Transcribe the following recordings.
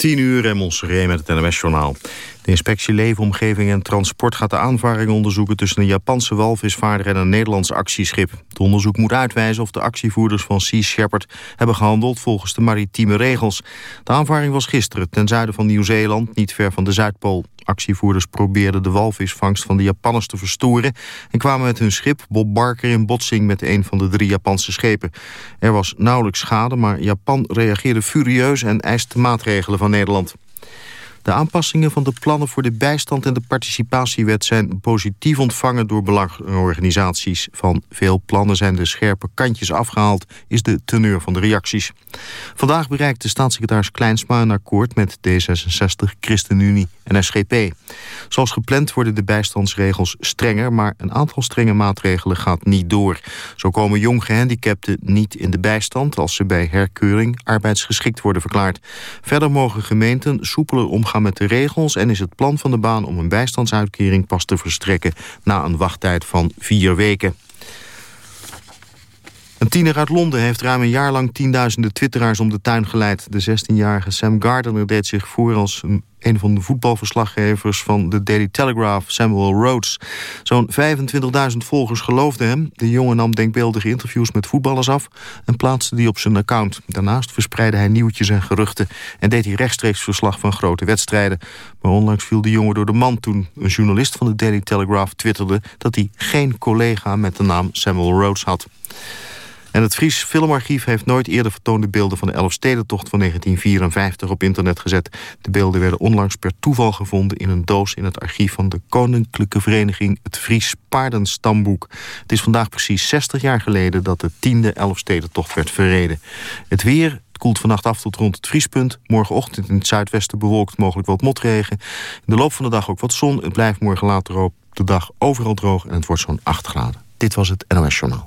10 uur en Montserrat met het NMS-journaal. De inspectie Leefomgeving en Transport gaat de aanvaringen onderzoeken... tussen een Japanse walvisvaarder en een Nederlands actieschip. Het onderzoek moet uitwijzen of de actievoerders van Sea Shepherd... hebben gehandeld volgens de maritieme regels. De aanvaring was gisteren ten zuiden van Nieuw-Zeeland... niet ver van de Zuidpool. Actievoerders probeerden de walvisvangst van de Japanners te verstoren... en kwamen met hun schip Bob Barker in botsing met een van de drie Japanse schepen. Er was nauwelijks schade, maar Japan reageerde furieus... en eiste maatregelen van Nederland. De aanpassingen van de plannen voor de bijstand en de participatiewet zijn positief ontvangen door belangenorganisaties. Van veel plannen zijn de scherpe kantjes afgehaald, is de teneur van de reacties. Vandaag bereikte staatssecretaris Kleinsma een akkoord met D66, ChristenUnie en SGP. Zoals gepland worden de bijstandsregels strenger, maar een aantal strenge maatregelen gaat niet door. Zo komen jong gehandicapten niet in de bijstand als ze bij herkeuring arbeidsgeschikt worden verklaard. Verder mogen gemeenten soepeler omgaan met de regels en is het plan van de baan om een bijstandsuitkering pas te verstrekken na een wachttijd van vier weken. Een tiener uit Londen heeft ruim een jaar lang tienduizenden twitteraars om de tuin geleid. De 16-jarige Sam Gardner deed zich voor als een, een van de voetbalverslaggevers van de Daily Telegraph, Samuel Rhodes. Zo'n 25.000 volgers geloofden hem. De jongen nam denkbeeldige interviews met voetballers af en plaatste die op zijn account. Daarnaast verspreidde hij nieuwtjes en geruchten en deed hij rechtstreeks verslag van grote wedstrijden. Maar onlangs viel de jongen door de man toen een journalist van de Daily Telegraph twitterde dat hij geen collega met de naam Samuel Rhodes had. En het Fries Filmarchief heeft nooit eerder vertoonde beelden... van de Elfstedentocht van 1954 op internet gezet. De beelden werden onlangs per toeval gevonden... in een doos in het archief van de Koninklijke Vereniging... het Fries Paardenstamboek. Het is vandaag precies 60 jaar geleden... dat de tiende Elfstedentocht werd verreden. Het weer koelt vannacht af tot rond het vriespunt. Morgenochtend in het zuidwesten bewolkt mogelijk wat motregen. In de loop van de dag ook wat zon. Het blijft morgen later op de dag overal droog en het wordt zo'n 8 graden. Dit was het NOS Journaal.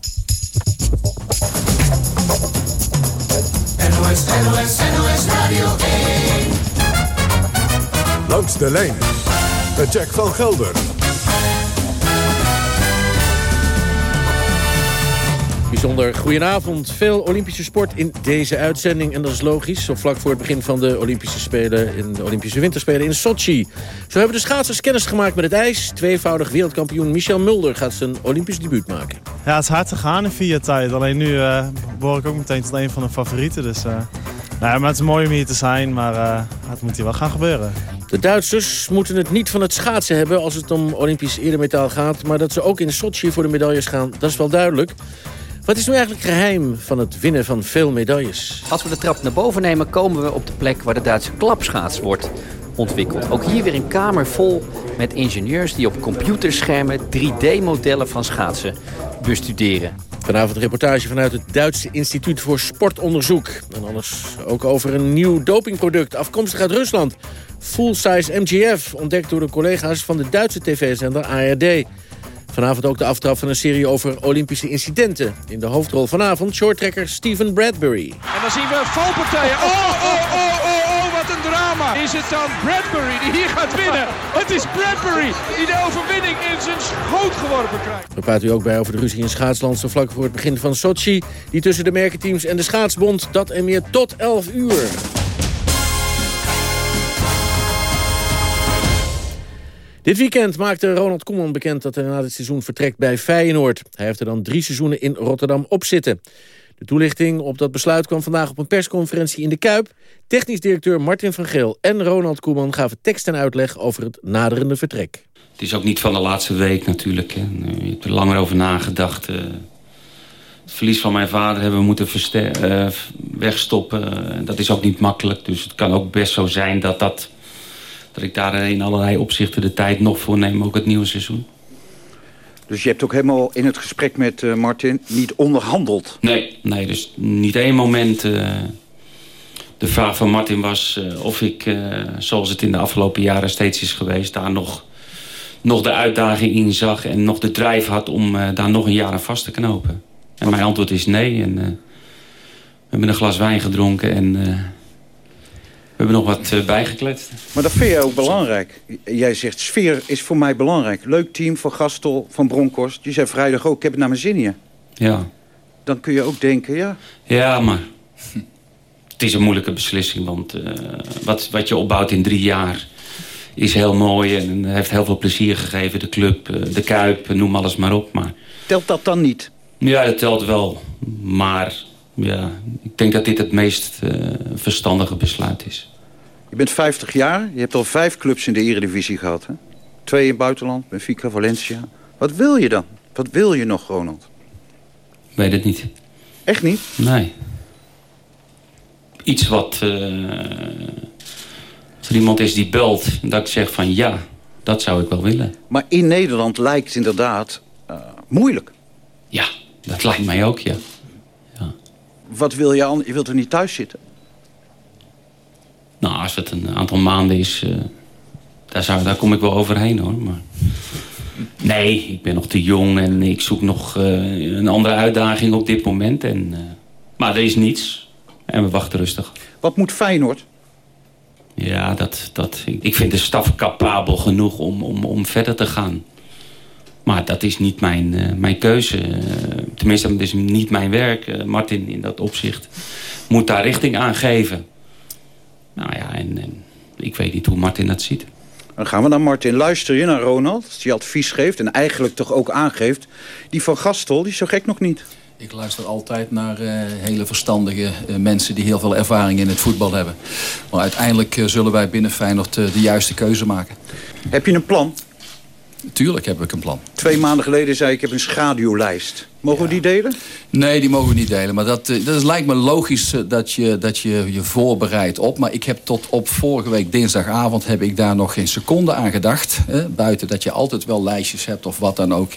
NOS, NOS, NOS Radio 1. Langs de lijn met Jack van Gelder. Bijzonder goedenavond. Veel Olympische sport in deze uitzending. En dat is logisch, zo vlak voor het begin van de Olympische Spelen... in de Olympische Winterspelen in Sochi. Zo hebben de schaatsers kennis gemaakt met het ijs. Tweevoudig wereldkampioen Michel Mulder gaat zijn Olympisch debuut maken. Ja, het is hard gegaan in vier tijd. Alleen nu uh, behoor ik ook meteen tot een van de favorieten. Dus, uh, nou ja, maar het is mooi om hier te zijn, maar uh, het moet hier wel gaan gebeuren. De Duitsers moeten het niet van het schaatsen hebben als het om Olympisch eremetaal gaat. Maar dat ze ook in Sochi voor de medailles gaan, dat is wel duidelijk. Wat is nu eigenlijk geheim van het winnen van veel medailles? Als we de trap naar boven nemen, komen we op de plek waar de Duitse klapschaats wordt ontwikkeld. Ook hier weer een kamer vol met ingenieurs die op computerschermen 3D-modellen van schaatsen bestuderen. Vanavond een reportage vanuit het Duitse Instituut voor Sportonderzoek. En alles ook over een nieuw dopingproduct afkomstig uit Rusland. Full-size MGF, ontdekt door de collega's van de Duitse tv-zender ARD. Vanavond ook de aftrap van een serie over Olympische incidenten. In de hoofdrol vanavond shorttrekker Steven Bradbury. En dan zien we valpartijen. Oh, oh, oh, oh, oh, wat een drama. Is het dan Bradbury die hier gaat winnen? Het is Bradbury die de overwinning in zijn schoot geworpen krijgt. We praten u ook bij over de ruzie in schaatsland... zo vlak voor het begin van Sochi. Die tussen de merkenteams en de schaatsbond. Dat en meer tot 11 uur. Dit weekend maakte Ronald Koeman bekend dat hij na dit seizoen vertrekt bij Feyenoord. Hij heeft er dan drie seizoenen in Rotterdam op zitten. De toelichting op dat besluit kwam vandaag op een persconferentie in de Kuip. Technisch directeur Martin van Geel en Ronald Koeman gaven tekst en uitleg over het naderende vertrek. Het is ook niet van de laatste week natuurlijk. Hè. Je hebt er langer over nagedacht. Uh, het verlies van mijn vader hebben we moeten uh, wegstoppen. dat is ook niet makkelijk. Dus het kan ook best zo zijn dat dat dat ik daar in allerlei opzichten de tijd nog voor neem, ook het nieuwe seizoen. Dus je hebt ook helemaal in het gesprek met uh, Martin niet onderhandeld? Nee, nee dus niet één moment... Uh, de vraag van Martin was uh, of ik, zoals het in de afgelopen jaren steeds is geweest... daar nog, nog de uitdaging in zag en nog de drijf had om daar nog een jaar aan vast te knopen. En mijn antwoord is nee. En, we hebben een glas wijn gedronken en hebben nog wat uh, bijgekletst. Maar dat vind je ook belangrijk. Jij zegt, sfeer is voor mij belangrijk. Leuk team van Gastel, van Bronkhorst. Je zei vrijdag ook, ik heb het naar mijn zin hier. Ja. Dan kun je ook denken, ja... Ja, maar... het is een moeilijke beslissing. Want uh, wat, wat je opbouwt in drie jaar is heel mooi. En heeft heel veel plezier gegeven. De club, de Kuip, noem alles maar op. Maar... Telt dat dan niet? Ja, dat telt wel. Maar ja, ik denk dat dit het meest uh, verstandige besluit is. Je bent 50 jaar. Je hebt al vijf clubs in de eredivisie gehad. Hè? Twee in het buitenland, Benfica, Valencia. Wat wil je dan? Wat wil je nog, Ronald? Weet het niet. Echt niet? Nee. Iets wat... Uh, als er iemand is die belt, dat ik zeg van ja, dat zou ik wel willen. Maar in Nederland lijkt het inderdaad uh, moeilijk. Ja, dat lijkt mij ook, ja. ja. Wat wil je aan? Je wilt er niet thuis zitten? Nou, als het een aantal maanden is, uh, daar, zou, daar kom ik wel overheen hoor. Maar... Nee, ik ben nog te jong en ik zoek nog uh, een andere uitdaging op dit moment. En, uh, maar er is niets. En we wachten rustig. Wat moet Feyenoord? Ja, dat, dat, ik vind de staf capabel genoeg om, om, om verder te gaan. Maar dat is niet mijn, uh, mijn keuze. tenminste, dat is niet mijn werk. Martin in dat opzicht moet daar richting aan geven. Nou ja, en, en ik weet niet hoe Martin dat ziet. Dan gaan we naar Martin. Luister je naar Ronald, die advies geeft en eigenlijk toch ook aangeeft. Die van Gastel, die is zo gek nog niet. Ik luister altijd naar uh, hele verstandige uh, mensen die heel veel ervaring in het voetbal hebben. Maar uiteindelijk uh, zullen wij binnen Feyenoord de juiste keuze maken. Heb je een plan? Tuurlijk heb ik een plan. Twee maanden geleden zei ik, ik heb een schaduwlijst. Mogen ja. we die delen? Nee, die mogen we niet delen. Maar dat, dat lijkt me logisch dat je, dat je je voorbereidt op. Maar ik heb tot op vorige week dinsdagavond... heb ik daar nog geen seconde aan gedacht. Hè? Buiten dat je altijd wel lijstjes hebt of wat dan ook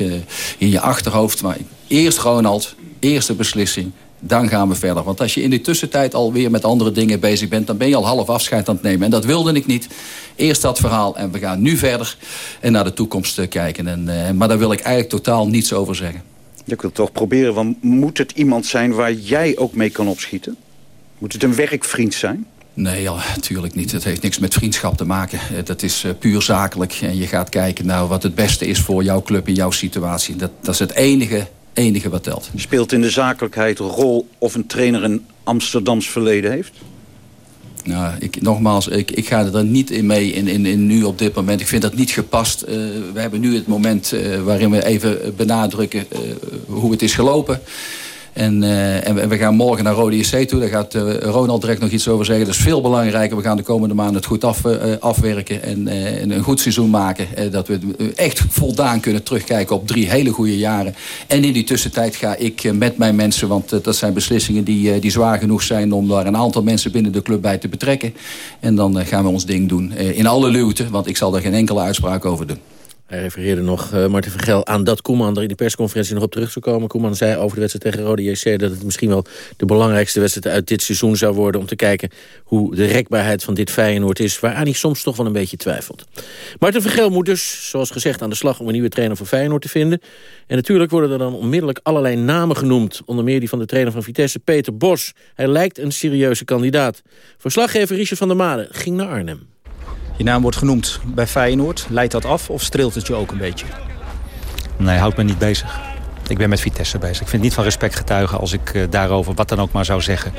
in je achterhoofd. Maar eerst Ronald, eerste beslissing dan gaan we verder. Want als je in de tussentijd alweer met andere dingen bezig bent... dan ben je al half afscheid aan het nemen. En dat wilde ik niet. Eerst dat verhaal en we gaan nu verder en naar de toekomst kijken. En, uh, maar daar wil ik eigenlijk totaal niets over zeggen. Ik wil toch proberen, want moet het iemand zijn waar jij ook mee kan opschieten? Moet het een werkvriend zijn? Nee, ja, natuurlijk niet. Het heeft niks met vriendschap te maken. Dat is uh, puur zakelijk. En je gaat kijken naar wat het beste is voor jouw club in jouw situatie. Dat, dat is het enige enige wat telt. Speelt in de zakelijkheid een rol of een trainer een Amsterdams verleden heeft? Nou, ik, nogmaals, ik, ik ga er niet in mee in, in, in nu op dit moment. Ik vind dat niet gepast. Uh, we hebben nu het moment uh, waarin we even benadrukken uh, hoe het is gelopen. En, uh, en, we gaan morgen naar Rode JC toe. Daar gaat uh, Ronald direct nog iets over zeggen. Dat is veel belangrijker. We gaan de komende maanden het goed af, uh, afwerken. En, en, een goed seizoen maken. dat we echt voldaan kunnen terugkijken op drie hele goede jaren. En in die tussentijd ga ik met mijn mensen... want dat zijn beslissingen die, die zwaar genoeg zijn... om daar een aantal mensen binnen de club bij te betrekken. En dan gaan we ons ding doen. in alle luwte, want ik zal daar geen enkele uitspraak over doen. Hij refereerde nog, uh, Martin van Gel, aan dat Koeman er in de persconferentie nog op terug zou komen. Koeman zei over de wedstrijd tegen Rode JC dat het misschien wel de belangrijkste wedstrijd uit dit seizoen zou worden... om te kijken hoe de rekbaarheid van dit Feyenoord is... waaraan hij soms toch wel een beetje twijfelt. Martin van Gel moet dus, zoals gezegd, aan de slag om een nieuwe trainer voor Feyenoord te vinden. En natuurlijk worden er dan onmiddellijk allerlei namen genoemd. Onder meer die van de trainer van Vitesse, Peter Bos. Hij lijkt een serieuze kandidaat. Verslaggever Richard van der Made ging naar Arnhem. Je naam wordt genoemd bij Feyenoord. Leidt dat af of streelt het je ook een beetje? Nee, houdt me niet bezig. Ik ben met Vitesse bezig. Ik vind het niet van respect getuigen als ik uh, daarover wat dan ook maar zou zeggen.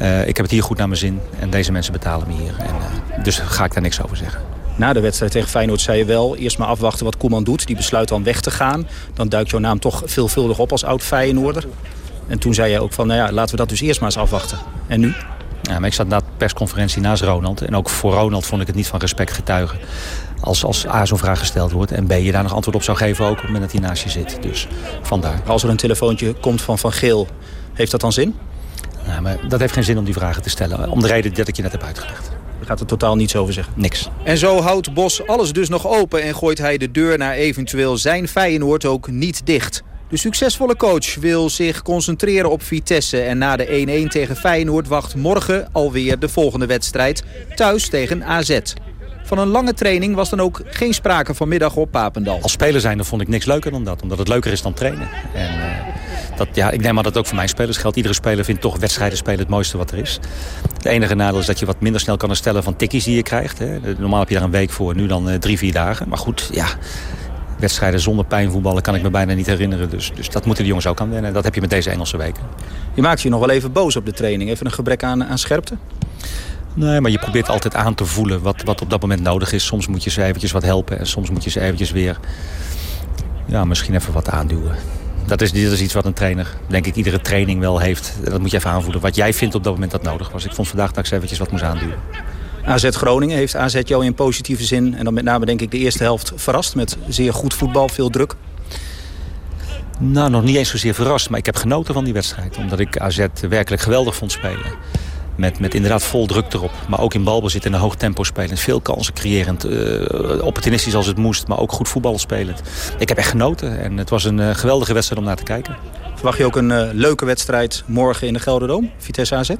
Uh, ik heb het hier goed naar mijn zin en deze mensen betalen me hier. En, uh, dus ga ik daar niks over zeggen. Na de wedstrijd tegen Feyenoord zei je wel... eerst maar afwachten wat Koeman doet. Die besluit dan weg te gaan. Dan duikt jouw naam toch veelvuldig op als oud Feyenoorder. En toen zei je ook van, nou ja, laten we dat dus eerst maar eens afwachten. En nu? Ja, maar ik zat na de persconferentie naast Ronald. En ook voor Ronald vond ik het niet van respect getuigen. Als, als A zo'n vraag gesteld wordt. En B je daar nog antwoord op zou geven ook op het moment dat hij naast je zit. Dus vandaar. Als er een telefoontje komt van Van Geel, heeft dat dan zin? Nou, maar dat heeft geen zin om die vragen te stellen. Om de reden dat ik je net heb uitgelegd. Je gaat er totaal niets over zeggen? Niks. En zo houdt Bos alles dus nog open en gooit hij de deur naar eventueel zijn Feyenoord ook niet dicht. De succesvolle coach wil zich concentreren op Vitesse. En na de 1-1 tegen Feyenoord wacht morgen alweer de volgende wedstrijd. Thuis tegen AZ. Van een lange training was dan ook geen sprake vanmiddag op Papendal. Als speler zijn vond ik niks leuker dan dat. Omdat het leuker is dan trainen. En, uh, dat, ja, ik neem maar dat ook voor mijn spelers geldt. Iedere speler vindt toch wedstrijden spelen het mooiste wat er is. Het enige nadeel is dat je wat minder snel kan herstellen van tikkies die je krijgt. Hè. Normaal heb je daar een week voor, nu dan uh, drie, vier dagen. Maar goed, ja wedstrijden zonder pijnvoetballen kan ik me bijna niet herinneren. Dus, dus dat moeten de jongens ook aan wennen. Dat heb je met deze Engelse weken. Je maakt je nog wel even boos op de training. Even een gebrek aan, aan scherpte? Nee, maar je probeert altijd aan te voelen wat, wat op dat moment nodig is. Soms moet je ze eventjes wat helpen en soms moet je ze eventjes weer... Ja, misschien even wat aanduwen. Dat is, dat is iets wat een trainer, denk ik, iedere training wel heeft. Dat moet je even aanvoelen. Wat jij vindt op dat moment dat nodig was. Ik vond vandaag dat ik ze eventjes wat moest aanduwen. AZ Groningen heeft AZ jou in positieve zin... en dan met name denk ik de eerste helft verrast met zeer goed voetbal, veel druk? Nou, nog niet eens zozeer verrast, maar ik heb genoten van die wedstrijd. Omdat ik AZ werkelijk geweldig vond spelen. Met, met inderdaad vol druk erop. Maar ook in balbezit in een hoog tempo spelend. Veel kansen creërend. Uh, opportunistisch als het moest. Maar ook goed voetbal spelend. Ik heb echt genoten. En het was een uh, geweldige wedstrijd om naar te kijken. Verwacht je ook een uh, leuke wedstrijd morgen in de Gelderdoom? Vitesse AZ?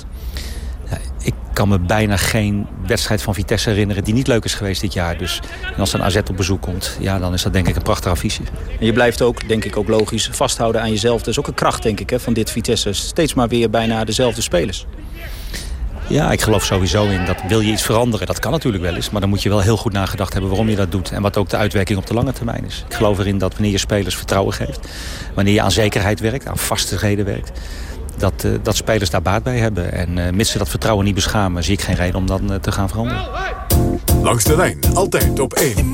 Ja, ik kan me bijna geen wedstrijd van Vitesse herinneren die niet leuk is geweest dit jaar. Dus en als een AZ op bezoek komt, ja, dan is dat denk ik een prachtig affiche. En je blijft ook, denk ik ook logisch, vasthouden aan jezelf. Dat is ook een kracht, denk ik, hè, van dit Vitesse. Steeds maar weer bijna dezelfde spelers. Ja, ik geloof sowieso in dat wil je iets veranderen. Dat kan natuurlijk wel eens, maar dan moet je wel heel goed nagedacht hebben waarom je dat doet. En wat ook de uitwerking op de lange termijn is. Ik geloof erin dat wanneer je spelers vertrouwen geeft, wanneer je aan zekerheid werkt, aan vastigheden werkt, dat, uh, dat spelers daar baat bij hebben. En uh, mits ze dat vertrouwen niet beschamen, zie ik geen reden om dan uh, te gaan veranderen. Langs de lijn, altijd op één.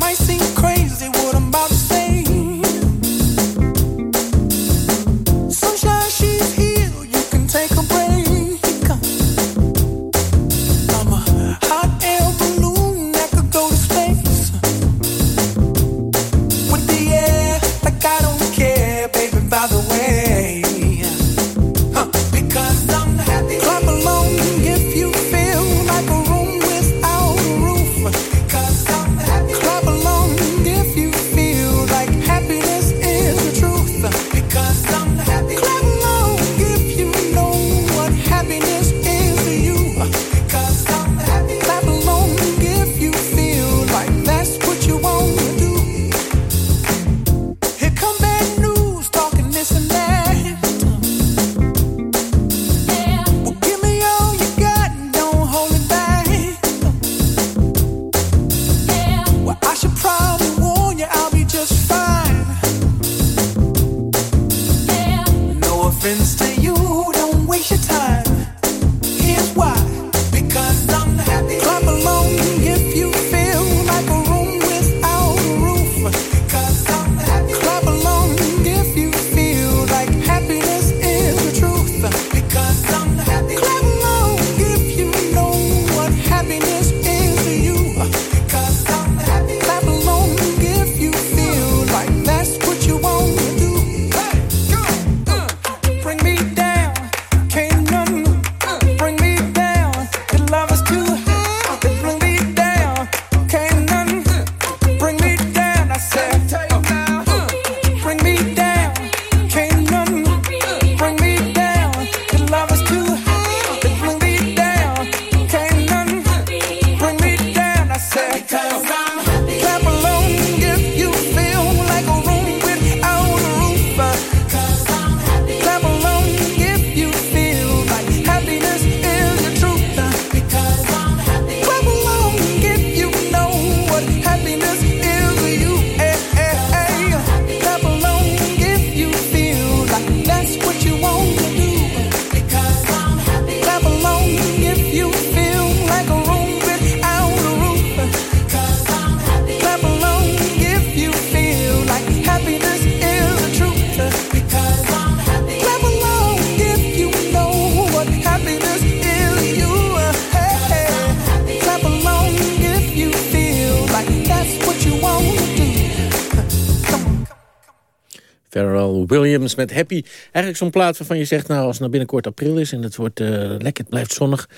Met Happy. Eigenlijk zo'n plaat waarvan je zegt, nou als het nou binnenkort april is... en het wordt uh, lekker, het blijft zonnig...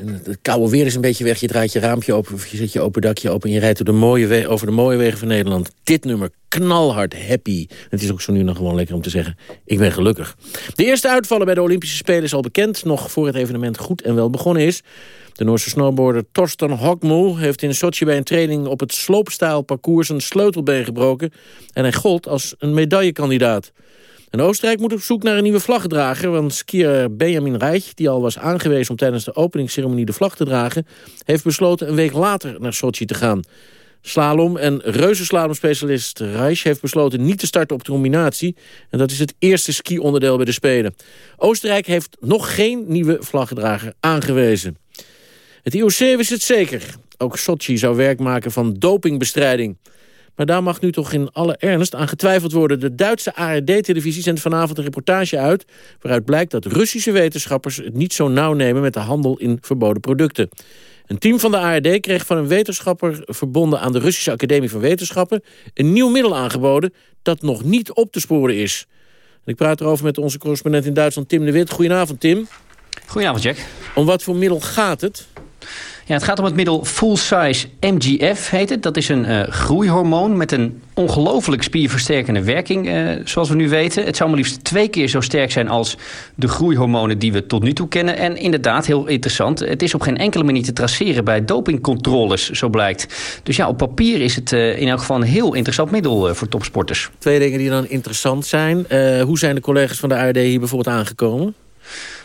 En het koude weer is een beetje weg. Je draait je raampje open of je zet je open dakje open... en je rijdt door de mooie over de mooie wegen van Nederland. Dit nummer, knalhard, happy. Het is ook zo nu nog gewoon lekker om te zeggen, ik ben gelukkig. De eerste uitvallen bij de Olympische Spelen is al bekend... nog voor het evenement goed en wel begonnen is. De Noorse snowboarder Torsten Hogmo heeft in Sochi bij een training op het sloopstijlparcours een sleutelbeen gebroken en hij gold als een medaillekandidaat. En Oostenrijk moet op zoek naar een nieuwe vlaggedrager... want skier Benjamin Reich, die al was aangewezen om tijdens de openingsceremonie de vlag te dragen... heeft besloten een week later naar Sochi te gaan. Slalom en reuzenslalomspecialist Reich heeft besloten niet te starten op de combinatie. En dat is het eerste ski-onderdeel bij de Spelen. Oostenrijk heeft nog geen nieuwe vlaggedrager aangewezen. Het IOC wist het zeker. Ook Sochi zou werk maken van dopingbestrijding. Maar daar mag nu toch in alle ernst aan getwijfeld worden. De Duitse ARD-televisie zendt vanavond een reportage uit... waaruit blijkt dat Russische wetenschappers het niet zo nauw nemen... met de handel in verboden producten. Een team van de ARD kreeg van een wetenschapper... verbonden aan de Russische Academie van Wetenschappen... een nieuw middel aangeboden dat nog niet op te sporen is. ik praat erover met onze correspondent in Duitsland, Tim de Wit. Goedenavond, Tim. Goedenavond, Jack. Om wat voor middel gaat het? Ja, het gaat om het middel Full Size MGF, heet het. Dat is een uh, groeihormoon met een ongelooflijk spierversterkende werking, uh, zoals we nu weten. Het zou maar liefst twee keer zo sterk zijn als de groeihormonen die we tot nu toe kennen. En inderdaad, heel interessant, het is op geen enkele manier te traceren bij dopingcontroles, zo blijkt. Dus ja, op papier is het uh, in elk geval een heel interessant middel voor topsporters. Twee dingen die dan interessant zijn. hoe zijn de collega's van de ARD hier bijvoorbeeld aangekomen?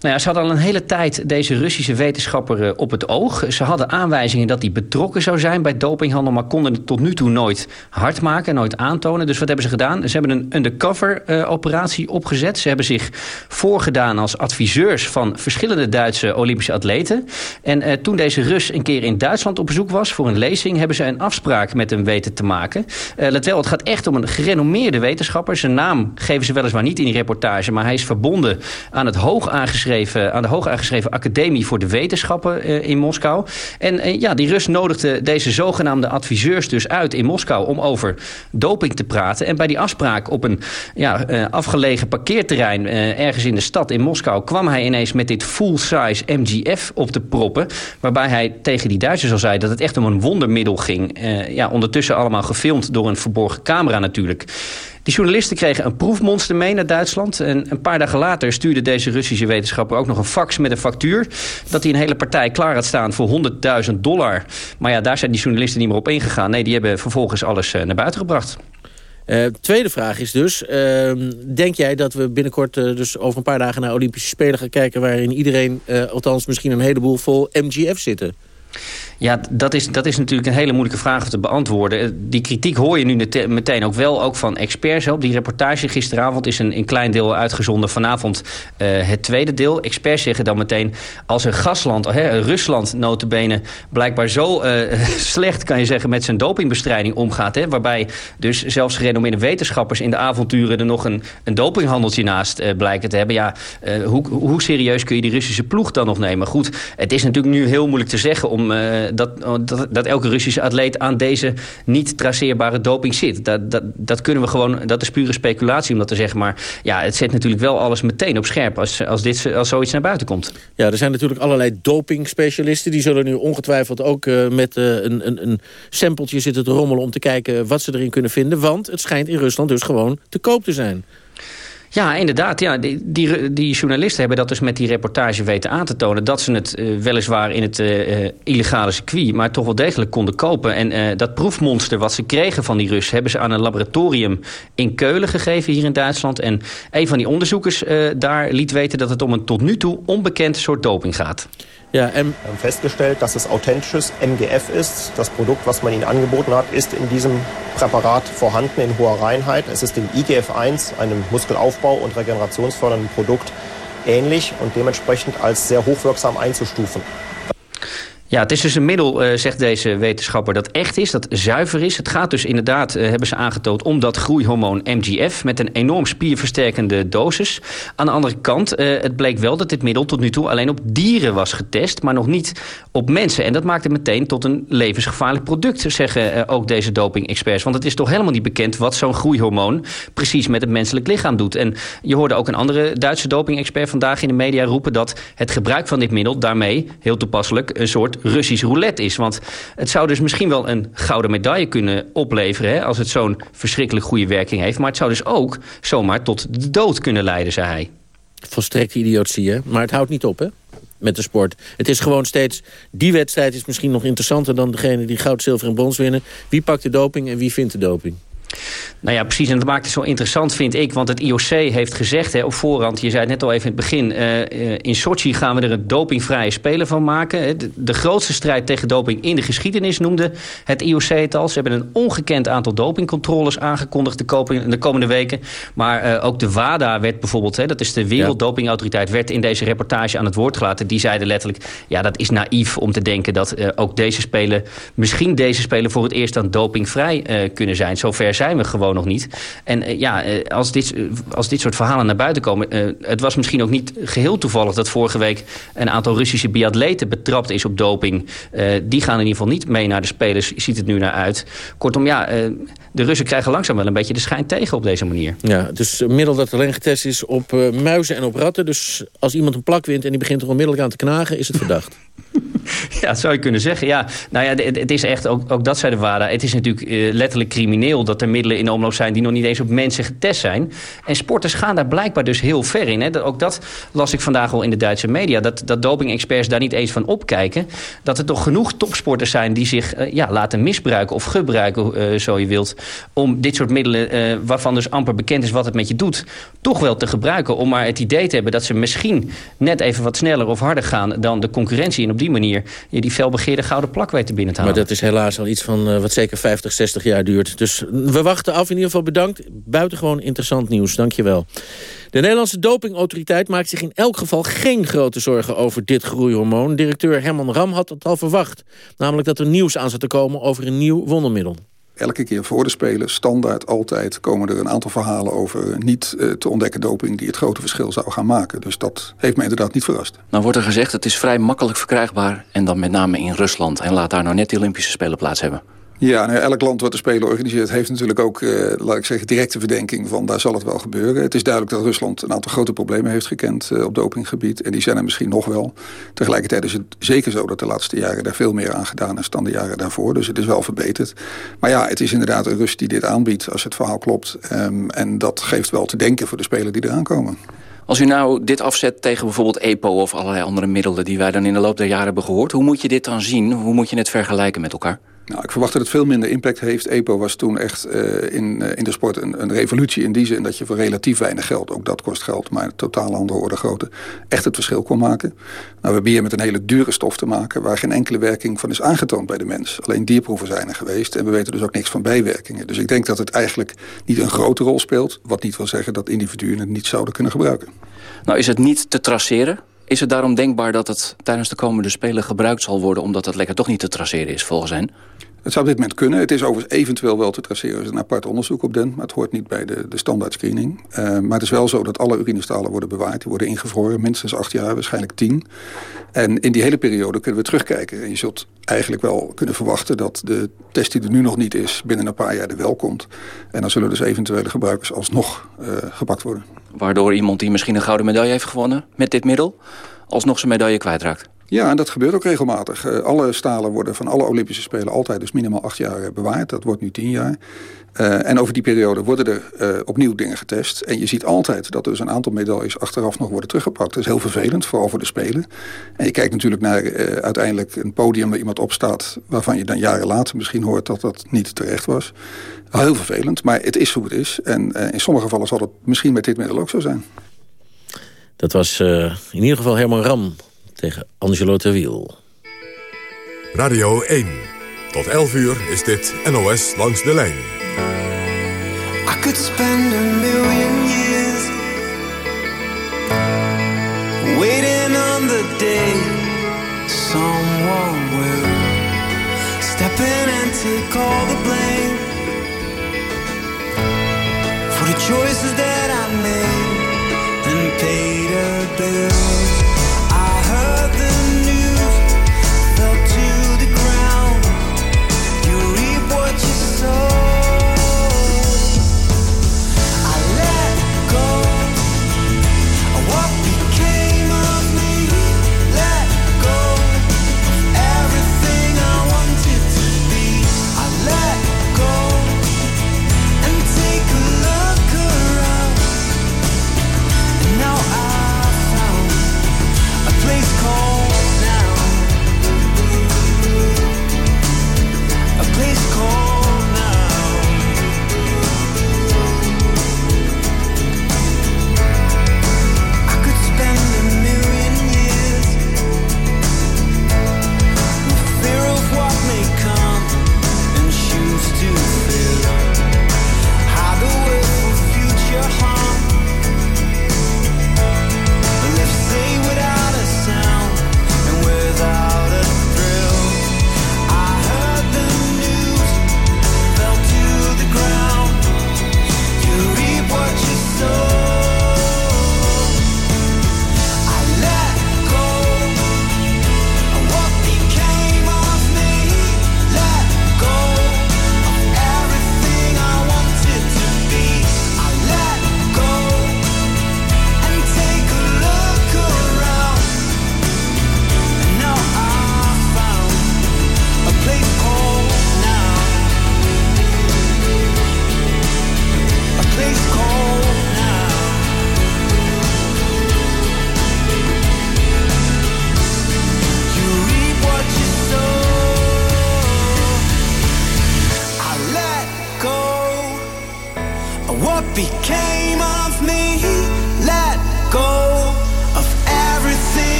Nou ja, ze hadden al een hele tijd deze Russische wetenschapper eh, op het oog. Ze hadden aanwijzingen dat hij betrokken zou zijn bij dopinghandel... maar konden het tot nu toe nooit hard maken, nooit aantonen. Dus wat hebben ze gedaan? Ze hebben een undercover-operatie eh, opgezet. Ze hebben zich voorgedaan als adviseurs van verschillende Duitse Olympische atleten. En uh, toen deze Rus een keer in Duitsland op bezoek was voor een lezing... hebben ze een afspraak met hem weten te maken. Uh, let wel, het gaat echt om een gerenommeerde wetenschapper. Zijn naam geven ze weliswaar niet in die reportage... maar hij is verbonden aan het hoog aangeschreven aan de hoog aangeschreven Academie voor de Wetenschappen uh, in Moskou. En uh, ja, die Rus nodigde deze zogenaamde adviseurs dus uit in Moskou om over doping te praten. En bij die afspraak op een ja, uh, afgelegen parkeerterrein ergens in de stad in Moskou kwam hij ineens met dit full-size MGF op te proppen. Waarbij hij tegen die Duitsers al zei dat het echt om een wondermiddel ging. ja, ondertussen allemaal gefilmd door een verborgen camera natuurlijk. Die journalisten kregen een proefmonster mee naar Duitsland. En een paar dagen later stuurde deze Russische wetenschapper ook nog een fax met een factuur. Dat hij een hele partij klaar had staan voor 100.000 dollar. Maar ja, daar zijn die journalisten niet meer op ingegaan. Nee, die hebben vervolgens alles uh, naar buiten gebracht. Uh, tweede vraag is dus, uh, denk jij dat we binnenkort uh, dus over een paar dagen naar Olympische Spelen gaan kijken... waarin iedereen, althans misschien een heleboel vol MGF zitten? Ja, dat is, dat is natuurlijk een hele moeilijke vraag te beantwoorden. Die kritiek hoor je nu meteen ook wel, ook van experts. Op die reportage gisteravond is een, een klein deel uitgezonden. Vanavond uh, het tweede deel. Experts zeggen dan meteen, als een gasland, hè, Rusland notabene... blijkbaar zo slecht, kan je zeggen, met zijn dopingbestrijding omgaat... Hè, waarbij dus zelfs gerenommeerde wetenschappers in de avonturen... er nog een, een dopinghandeltje naast uh, blijken te hebben. Ja, hoe, hoe serieus kun je die Russische ploeg dan nog nemen? Goed, het is natuurlijk nu heel moeilijk te zeggen om dat, dat, dat elke Russische atleet aan deze niet traceerbare doping zit. Dat, dat, dat kunnen we gewoon, dat is pure speculatie om dat te zeggen. Maar ja, het zet natuurlijk wel alles meteen op scherp als, als, dit, als zoiets naar buiten komt. Ja, er zijn natuurlijk allerlei dopingspecialisten. Die zullen nu ongetwijfeld ook uh, met uh, een, een, een sampletje zitten te rommelen... om te kijken wat ze erin kunnen vinden. Want het schijnt in Rusland dus gewoon te koop te zijn. Ja, inderdaad. Ja, die, die, die, journalisten hebben dat dus met die reportage weten aan te tonen... dat ze het uh, weliswaar in het uh, illegale circuit... maar toch wel degelijk konden kopen. En dat proefmonster wat ze kregen van die Russen... hebben ze aan een laboratorium in Keulen gegeven hier in Duitsland. En een van die onderzoekers daar liet weten... dat het om een tot nu toe onbekend soort doping gaat. Ja, ähm. Wir haben festgestellt, dass es authentisches MGF ist. Das Produkt, was man ihnen angeboten hat, ist in diesem Präparat vorhanden in hoher Reinheit. Es ist dem IGF-1, einem Muskelaufbau- und regenerationsfördernden Produkt, ähnlich und dementsprechend als sehr hochwirksam einzustufen. Ja, het is dus een middel, uh, zegt deze wetenschapper, dat echt is, dat zuiver is. Het gaat dus inderdaad, uh, hebben ze aangetoond, om dat groeihormoon MGF... met een enorm spierversterkende dosis. Aan de andere kant, uh, het bleek wel dat dit middel tot nu toe alleen op dieren was getest... maar nog niet op mensen. En dat maakt het meteen tot een levensgevaarlijk product, zeggen ook deze doping-experts. Want het is toch helemaal niet bekend wat zo'n groeihormoon... precies met het menselijk lichaam doet. En je hoorde ook een andere Duitse doping-expert vandaag in de media roepen... dat het gebruik van dit middel daarmee, heel toepasselijk, een soort Russisch roulette is. Want het zou dus misschien wel een gouden medaille kunnen opleveren... Hè, als het zo'n verschrikkelijk goede werking heeft. Maar het zou dus ook zomaar tot de dood kunnen leiden, zei hij. Volstrekte idiotie, hè? Maar het houdt niet op, hè? Met de sport. Het is gewoon steeds... Die wedstrijd is misschien nog interessanter dan degene die goud, zilver en brons winnen. Wie pakt de doping en wie vindt de doping? Nou ja, precies. En dat maakt het zo interessant, vind ik. Want het IOC heeft gezegd hè, op voorhand... je zei het net al even in het begin... Uh, in Sochi gaan we er een dopingvrije Spelen van maken. De, de, grootste strijd tegen doping in de geschiedenis noemde het IOC het al. Ze hebben een ongekend aantal dopingcontroles aangekondigd de, de komende weken. Maar uh, ook de WADA werd bijvoorbeeld... Hè, dat is de Werelddopingautoriteit... werd in deze reportage aan het woord gelaten. Die zeiden letterlijk... ja, dat is naïef om te denken dat uh, ook deze Spelen... misschien deze Spelen voor het eerst dan dopingvrij kunnen zijn. Zover zijn we gewoon nog niet. En uh, ja, uh, als, dit, uh, als dit soort verhalen naar buiten komen... het was misschien ook niet geheel toevallig dat vorige week... een aantal Russische biatleten betrapt is op doping. die gaan in ieder geval niet mee naar de Spelers, ziet het nu naar uit. Kortom, ja, de Russen krijgen langzaam wel een beetje de schijn tegen op deze manier. Ja, dus een middel dat alleen getest is op muizen en op ratten. Dus als iemand een plak wint en die begint er onmiddellijk aan te knagen... is het verdacht. Ja, dat zou je kunnen zeggen. Ja, nou ja, het, is echt, ook, ook dat zei de WADA... het is natuurlijk uh, letterlijk crimineel dat er middelen in omloop zijn... die nog niet eens op mensen getest zijn. En sporters gaan daar blijkbaar dus heel ver in. Hè. Ook dat las ik vandaag al in de Duitse media... dat, dat doping-experts daar niet eens van opkijken. Dat er toch genoeg topsporters zijn die zich uh, ja, laten misbruiken... of gebruiken, uh, zo je wilt... om dit soort middelen, waarvan dus amper bekend is wat het met je doet... toch wel te gebruiken om maar het idee te hebben... dat ze misschien net even wat sneller of harder gaan dan de concurrentie... en op die manier je die felbegeerde gouden plak weet te binnen te halen. Maar dat is helaas al iets van wat zeker 50, 60 jaar duurt. Dus we wachten af. In ieder geval bedankt. Buitengewoon interessant nieuws. Dank je wel. De Nederlandse dopingautoriteit maakt zich in elk geval geen grote zorgen over dit groeihormoon. Directeur Herman Ram had het al verwacht. Namelijk dat er nieuws aan zat te komen over een nieuw wondermiddel elke keer voor de Spelen, standaard altijd, komen er een aantal verhalen over niet uh, te ontdekken doping die het grote verschil zou gaan maken. Dus dat heeft me inderdaad niet verrast. Nou wordt er gezegd, het is vrij makkelijk verkrijgbaar en dan met name in Rusland. En laat daar nou net de Olympische Spelen plaats hebben. Ja, nou, elk land wat de Spelen organiseert heeft natuurlijk ook, eh, laat ik zeggen, directe verdenking van daar zal het wel gebeuren. Het is duidelijk dat Rusland een aantal grote problemen heeft gekend eh, op dopinggebied. En die zijn er misschien nog wel. Tegelijkertijd is het zeker zo dat de laatste jaren daar veel meer aan gedaan is dan de jaren daarvoor. Dus het is wel verbeterd. Maar ja, het is inderdaad een Rus die dit aanbiedt als het verhaal klopt. Um, en dat geeft wel te denken voor de Spelen die eraan komen. Als u nou dit afzet tegen bijvoorbeeld EPO of allerlei andere middelen... die wij dan in de loop der jaren hebben gehoord... hoe moet je dit dan zien? Hoe moet je het vergelijken met elkaar? Nou, ik verwacht dat het veel minder impact heeft. EPO was toen echt uh, in, uh, in de sport een, een, revolutie in die zin... dat je voor relatief weinig geld, ook dat kost geld... maar totaal andere orde grootte, echt het verschil kon maken. Nou, we hebben hier met een hele dure stof te maken... waar geen enkele werking van is aangetoond bij de mens. Alleen dierproeven zijn er geweest en we weten dus ook niks van bijwerkingen. Dus ik denk dat het eigenlijk niet een grote rol speelt... wat niet wil zeggen dat individuen het niet zouden kunnen gebruiken. Nou is het niet te traceren? Is het daarom denkbaar dat het tijdens de komende Spelen gebruikt zal worden... omdat het lekker toch niet te traceren is volgens hen? Het zou op dit moment kunnen. Het is overigens eventueel wel te traceren. Er is een apart onderzoek op den, maar het hoort niet bij de, de standaard screening. Uh, maar het is wel zo dat alle urinestalen worden bewaard. Die worden ingevroren, minstens acht jaar, waarschijnlijk tien. En in die hele periode kunnen we terugkijken. En je zult eigenlijk wel kunnen verwachten dat de test die er nu nog niet is... binnen een paar jaar er wel komt. En dan zullen dus eventuele gebruikers alsnog uh, gepakt worden. Waardoor iemand die misschien een gouden medaille heeft gewonnen met dit middel... alsnog zijn medaille kwijtraakt? Ja, en dat gebeurt ook regelmatig. Uh, alle stalen worden van alle Olympische Spelen altijd dus minimaal acht jaar bewaard. Dat wordt nu tien jaar. Uh, en over die periode worden er opnieuw dingen getest. En je ziet altijd dat er dus een aantal medailles achteraf nog worden teruggepakt. Dat is heel vervelend, vooral voor de Spelen. En je kijkt natuurlijk naar uiteindelijk een podium waar iemand opstaat... waarvan je dan jaren later misschien hoort dat dat niet terecht was. Heel vervelend, maar het is hoe het is. En in sommige gevallen zal het misschien met dit middel ook zo zijn. Dat was in ieder geval Herman Ram tegen Angelo Terwiel. Radio 1. Tot 11 uur is dit NOS langs de lijn. I could spend a million years Waiting on the day Someone will Step in and take all the blame For the choices that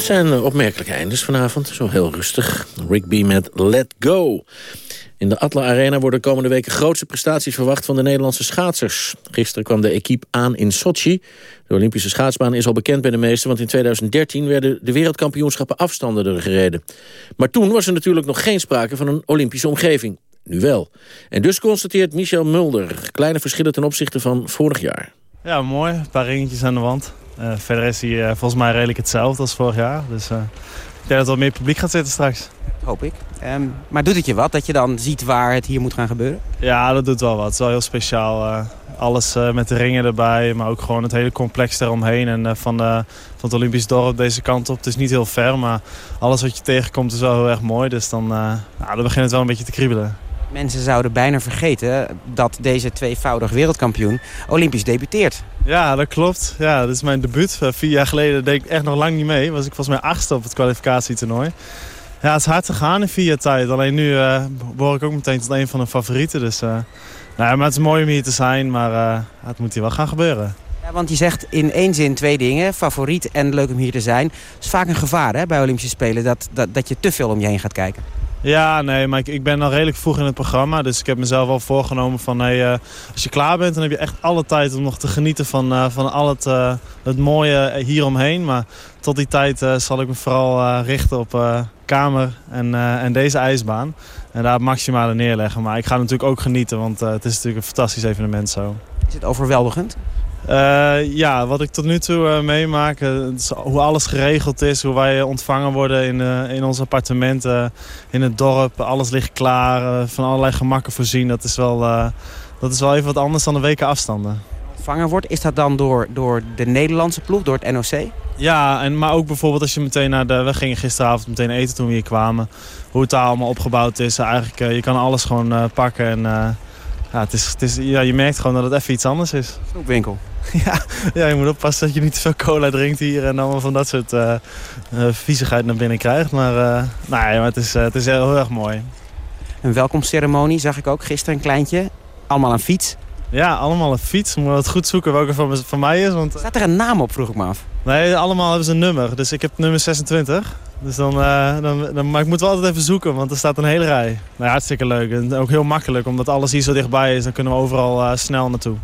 Het zijn eh, opmerkelijke eindes vanavond, zo heel rustig. Rigby met Let Go. In de Atla Arena worden komende weken grootste prestaties verwacht van de Nederlandse schaatsers. Gisteren kwam de equipe aan in Sochi. De Olympische schaatsbaan is al bekend bij de meesten, want in 2013 werden de wereldkampioenschappen afstanden er gereden. Maar toen was er natuurlijk nog geen sprake van een Olympische omgeving. Nu wel. En dus constateert Michel Mulder kleine verschillen ten opzichte van vorig jaar. Ja, mooi. Een paar ringetjes aan de wand. Uh, verder is hij uh, volgens mij redelijk hetzelfde als vorig jaar. Dus uh, ik denk dat er wat meer publiek gaat zitten straks. Hoop ik. Um, maar doet het je wat dat je dan ziet waar het hier moet gaan gebeuren? Ja, dat doet wel wat. Het is wel heel speciaal. alles met de ringen erbij, maar ook gewoon het hele complex eromheen. En van, de, van het Olympisch dorp deze kant op. Het is niet heel ver, maar alles wat je tegenkomt is wel heel erg mooi. Dus dan, nou, dan begint het wel een beetje te kriebelen. Mensen zouden bijna vergeten dat deze tweevoudig wereldkampioen Olympisch debuteert. Ja, dat klopt. Ja, dit is mijn debuut. Vier jaar geleden deed ik echt nog lang niet mee. Was ik volgens mij achtste op het kwalificatietoernooi. Ja, het is hard gegaan in vier jaar tijd. Alleen nu uh, behoor ik ook meteen tot een van de favorieten. Dus, uh, nou ja, maar het is mooi om hier te zijn, maar uh, het moet hier wel gaan gebeuren. Ja, want je zegt in één zin twee dingen. Favoriet en leuk om hier te zijn. Het is vaak een gevaar hè, bij Olympische Spelen dat, dat, dat je te veel om je heen gaat kijken. Ja, nee, maar ik, ik ben al redelijk vroeg in het programma. Dus ik heb mezelf al voorgenomen van... Hey, uh, als je klaar bent, dan heb je echt alle tijd om nog te genieten van, uh, van al het, uh, het mooie hieromheen. Maar tot die tijd zal ik me vooral richten op Kamer en, en deze ijsbaan. En daar het maximale neerleggen. Maar ik ga natuurlijk ook genieten, want het is natuurlijk een fantastisch evenement zo. Is het overweldigend? Uh, ja, wat ik tot nu toe uh, meemaak, uh, hoe alles geregeld is, hoe wij ontvangen worden in, in onze appartementen, in het dorp. Alles ligt klaar, van allerlei gemakken voorzien. Dat is, wel, dat is wel even wat anders dan de weken afstanden. Ontvangen wordt, is dat dan door, door de Nederlandse ploeg, door het NOC? Ja, en, maar ook bijvoorbeeld als je meteen naar de... We gingen gisteravond meteen eten toen we hier kwamen. Hoe het daar allemaal opgebouwd is. Eigenlijk, je kan alles gewoon pakken en... ja, het is, het is, ja, je merkt gewoon dat het even iets anders is. Snoepwinkel. Ja, ja, je moet oppassen dat je niet te veel cola drinkt hier en allemaal van dat soort uh, uh, viezigheid naar binnen krijgt. Maar, uh, nou ja, maar het, is, het is heel, heel erg mooi. Een welkomstceremonie zag ik ook gisteren, een kleintje. Allemaal een fiets. Ja, allemaal een fiets. Moeten we het goed zoeken welke van, van mij is. Want... Staat er een naam op, vroeg ik me af. Nee, allemaal hebben ze een nummer. Dus ik heb nummer 26. Dus dan, dan, dan, maar ik moet wel altijd even zoeken, want er staat een hele rij. Nou, hartstikke leuk. En ook heel makkelijk, omdat alles hier zo dichtbij is. Dan kunnen we overal snel naartoe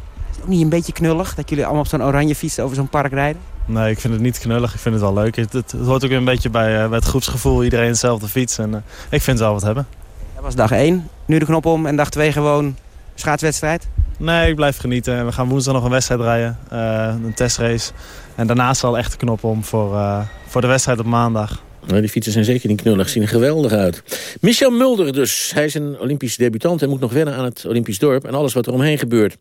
ook niet een beetje knullig dat jullie allemaal op zo'n oranje fiets over zo'n park rijden? Nee, ik vind het niet knullig. Ik vind het wel leuk. Het, het, hoort ook een beetje bij, uh, bij, het groepsgevoel. Iedereen dezelfde fiets. En uh, ik vind het wel wat hebben. Dat was dag 1. Nu de knop om en dag 2 gewoon schaatswedstrijd? Nee, ik blijf genieten. We gaan woensdag nog een wedstrijd rijden. Uh, een testrace. En daarna zal echt de knop om voor, voor de wedstrijd op maandag. Nou, die fietsen zijn zeker niet knullig, zien er geweldig uit. Michel Mulder dus. Hij is een Olympisch debutant en moet nog wennen aan het Olympisch dorp... en alles wat er omheen gebeurt.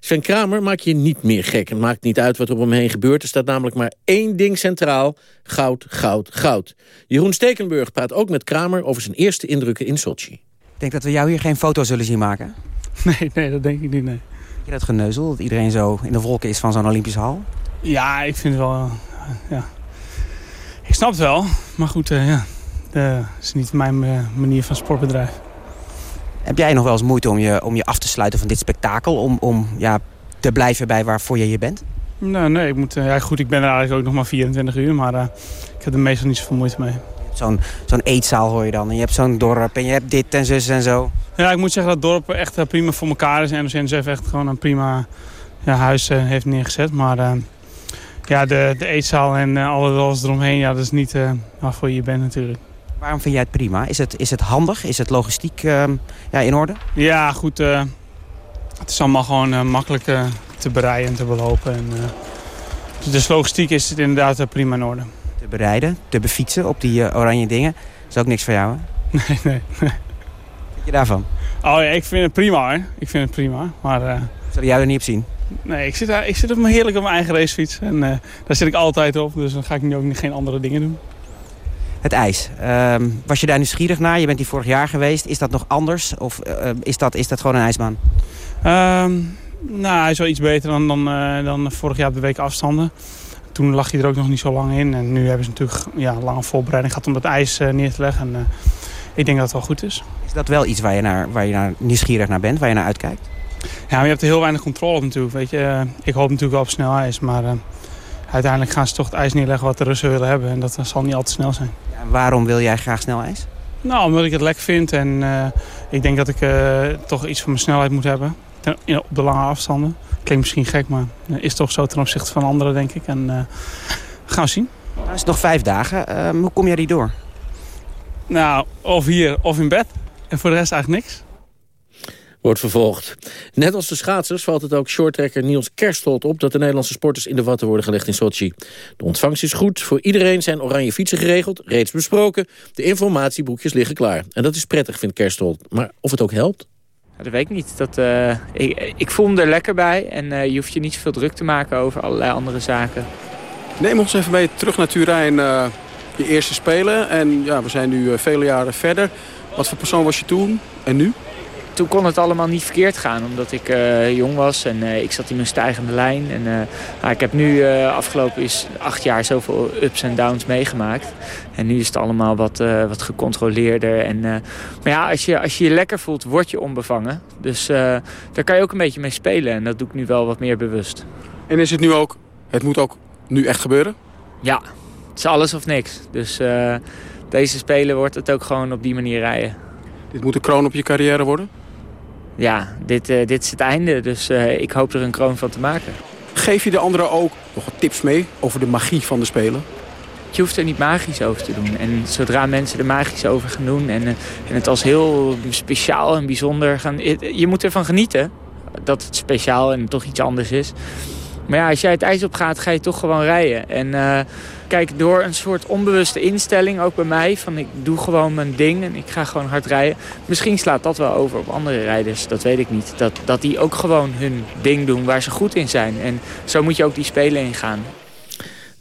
Sven Kramer maakt je niet meer gek. Het maakt niet uit wat er om hem heen gebeurt. Er staat namelijk maar één ding centraal. Goud, goud, goud. Jeroen Stekenburg praat ook met Kramer over zijn eerste indrukken in Sochi. Ik denk dat we jou hier geen foto zullen zien maken. Nee, nee dat denk ik niet, nee. Je dat geneuzel, dat iedereen zo in de wolken is van zo'n Olympische hal? Ja, ik vind het wel... Ja. Ik snap het wel, maar goed, uh, ja. Dat is niet mijn manier van sportbedrijf. Heb jij nog wel eens moeite om je, om je af te sluiten van dit spektakel? Om, om ja, te blijven bij waarvoor je hier bent? Nee, nee ik, moet, ja, goed, ik ben er eigenlijk ook nog maar 24 uur. Maar uh, ik heb er meestal niet zoveel moeite mee. Zo'n zo'n eetzaal hoor je dan. En je hebt zo'n dorp en je hebt dit en zus en zo. Ja, ik moet zeggen dat het dorp echt uh, prima voor elkaar is. En NOC echt gewoon een prima ja, huis heeft neergezet. Maar ja, de, de eetzaal en alles eromheen, ja, dat is niet waarvoor je hier bent natuurlijk. Waarom vind jij het prima? Is het, is het handig? Is het logistiek uh, ja, in orde? Ja, goed. Uh, het is allemaal gewoon uh, makkelijk te bereiden en te belopen. En, dus logistiek is het inderdaad prima in orde. Te bereiden, te befietsen op die oranje dingen. Dat is ook niks voor jou, hè? Nee, nee. Wat je daarvan? Oh ja, ik vind het prima, hè. Ik vind het prima, maar... Zou jij er niet op zien? Nee, ik zit, daar, ik zit op mijn heerlijk op mijn eigen racefiets. En daar zit ik altijd op, dus dan ga ik nu ook geen andere dingen doen. Het ijs. Uh, was je daar nieuwsgierig naar? Je bent hier vorig jaar geweest. Is dat nog anders? Of uh, is, dat, is dat gewoon een ijsbaan? Uh, nou, hij is wel iets beter dan, dan, uh, dan vorig jaar op de week afstanden. Toen lag je er ook nog niet zo lang in. En nu hebben ze natuurlijk ja, lange voorbereiding gehad om dat ijs neer te leggen. En, ik denk dat het wel goed is. Is dat wel iets waar je, naar, waar je naar nieuwsgierig naar bent? Waar je naar uitkijkt? Ja, maar je hebt er heel weinig controle op natuurlijk. Weet je. Eh, ik hoop natuurlijk wel op snel ijs, maar uiteindelijk gaan ze toch het ijs neerleggen wat de Russen willen hebben. En dat zal niet altijd snel zijn. Ja, waarom wil jij graag snel ijs? Nou, omdat ik het lekker vind en uh, ik denk dat ik toch iets van mijn snelheid moet hebben. Ten, op de lange afstanden. Klinkt misschien gek, maar is toch zo ten opzichte van anderen, denk ik. En gaan we zien. Nou, is het nog vijf dagen. Ehm, hoe kom jij die door? Nou, of hier of in bed. En voor de rest eigenlijk niks. Wordt vervolgd. Net als de schaatsers valt het ook shorttrekker Niels Kerstelt op... dat de Nederlandse sporters in de watten worden gelegd in Sochi. De ontvangst is goed. Voor iedereen zijn oranje fietsen geregeld. Reeds besproken. De informatieboekjes liggen klaar. En dat is prettig, vindt Kerstelt. Maar of het ook helpt? Dat weet ik niet. Dat, uh, ik, ik, voel me er lekker bij. En uh, je hoeft je niet zoveel druk te maken over allerlei andere zaken. Neem ons even mee terug naar Turijn. Uh, je eerste spelen. En ja, we zijn nu vele jaren verder. Wat voor persoon was je toen en nu? Toen kon het allemaal niet verkeerd gaan, omdat ik uh, jong was en uh, ik zat in mijn stijgende lijn. En, uh, nou, ik heb nu afgelopen is acht jaar zoveel ups en downs meegemaakt. En nu is het allemaal wat, wat gecontroleerder. En, maar ja, als je, als je je lekker voelt, word je onbevangen. Dus daar kan je ook een beetje mee spelen en dat doe ik nu wel wat meer bewust. En is het nu ook, het moet ook nu echt gebeuren? Ja, het is alles of niks. Dus deze spelen wordt het ook gewoon op die manier rijden. Dit moet een kroon op je carrière worden? Ja, dit, uh, dit is het einde. Dus uh, ik hoop er een kroon van te maken. Geef je de anderen ook nog wat tips mee over de magie van de Spelen? Je hoeft er niet magisch over te doen. En zodra mensen er magisch over gaan doen... en, uh, en het als heel speciaal en bijzonder gaan... Je moet ervan genieten dat het speciaal en toch iets anders is. Maar ja, als jij het ijs op gaat, ga je toch gewoon rijden. En uh, kijk, door een soort onbewuste instelling, ook bij mij... van ik doe gewoon mijn ding en ik ga gewoon hard rijden. Misschien slaat dat wel over op andere rijders, dat weet ik niet. Dat, dat die ook gewoon hun ding doen waar ze goed in zijn. En zo moet je ook die spelen ingaan.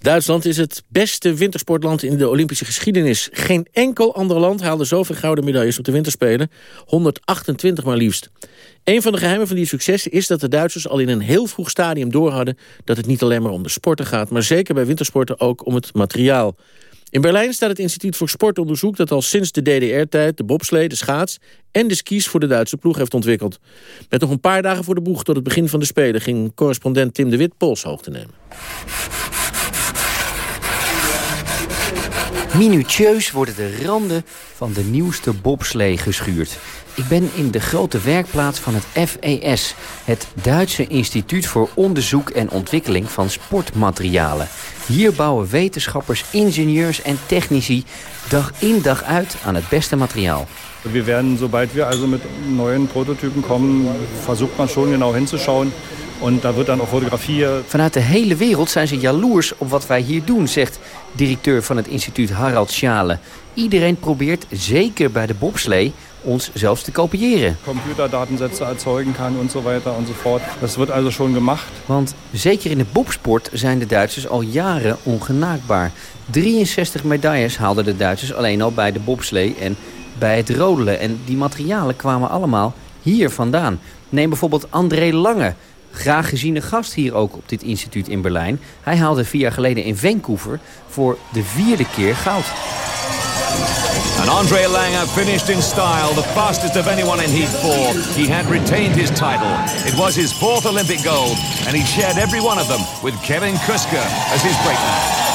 Duitsland is het beste wintersportland in de Olympische geschiedenis. Geen enkel ander land haalde zoveel gouden medailles op de winterspelen. 128 maar liefst. Een van de geheimen van die successen is dat de Duitsers al in een heel vroeg stadium doorhadden... dat het niet alleen maar om de sporten gaat, maar zeker bij wintersporten ook om het materiaal. In Berlijn staat het Instituut voor Sportonderzoek... dat al sinds de DDR-tijd de bobslee, de schaats en de skis voor de Duitse ploeg heeft ontwikkeld. Met nog een paar dagen voor de boeg tot het begin van de Spelen... ging correspondent Tim de Wit polshoog te nemen. Minutieus worden de randen van de nieuwste bobslee geschuurd. Ik ben in de grote werkplaats van het FES, het Duitse Instituut voor Onderzoek en Ontwikkeling van Sportmaterialen. Hier bouwen wetenschappers, ingenieurs en technici dag in dag uit aan het beste materiaal. We werden, sobald we also met nieuwe prototypen komen, versucht man schon genau hinzuschauen. En daar wordt dan ook fotografie. Vanuit de hele wereld zijn ze jaloers op wat wij hier doen, zegt directeur van het instituut Harald Schale. Iedereen probeert, zeker bij de bobslee, ons zelfs te kopiëren. Computerdatensätze erzeugen kan en zo weiter en zo fort. Dat wordt also schon gemacht. Want zeker in de bobsport zijn de Duitsers al jaren ongenaakbaar. 63 medailles haalden de Duitsers alleen al bij de bobslee en bij het rodelen. En die materialen kwamen allemaal hier vandaan. Neem bijvoorbeeld André Lange, graag geziene gast hier ook op dit instituut in Berlijn. Hij haalde vier jaar geleden in Vancouver voor de vierde keer goud. And Andre Lange finished in style, the fastest of anyone in Heat 4. He had retained his title. It was his fourth Olympic gold, and he shared every one of them with Kevin Kuska as his breakman.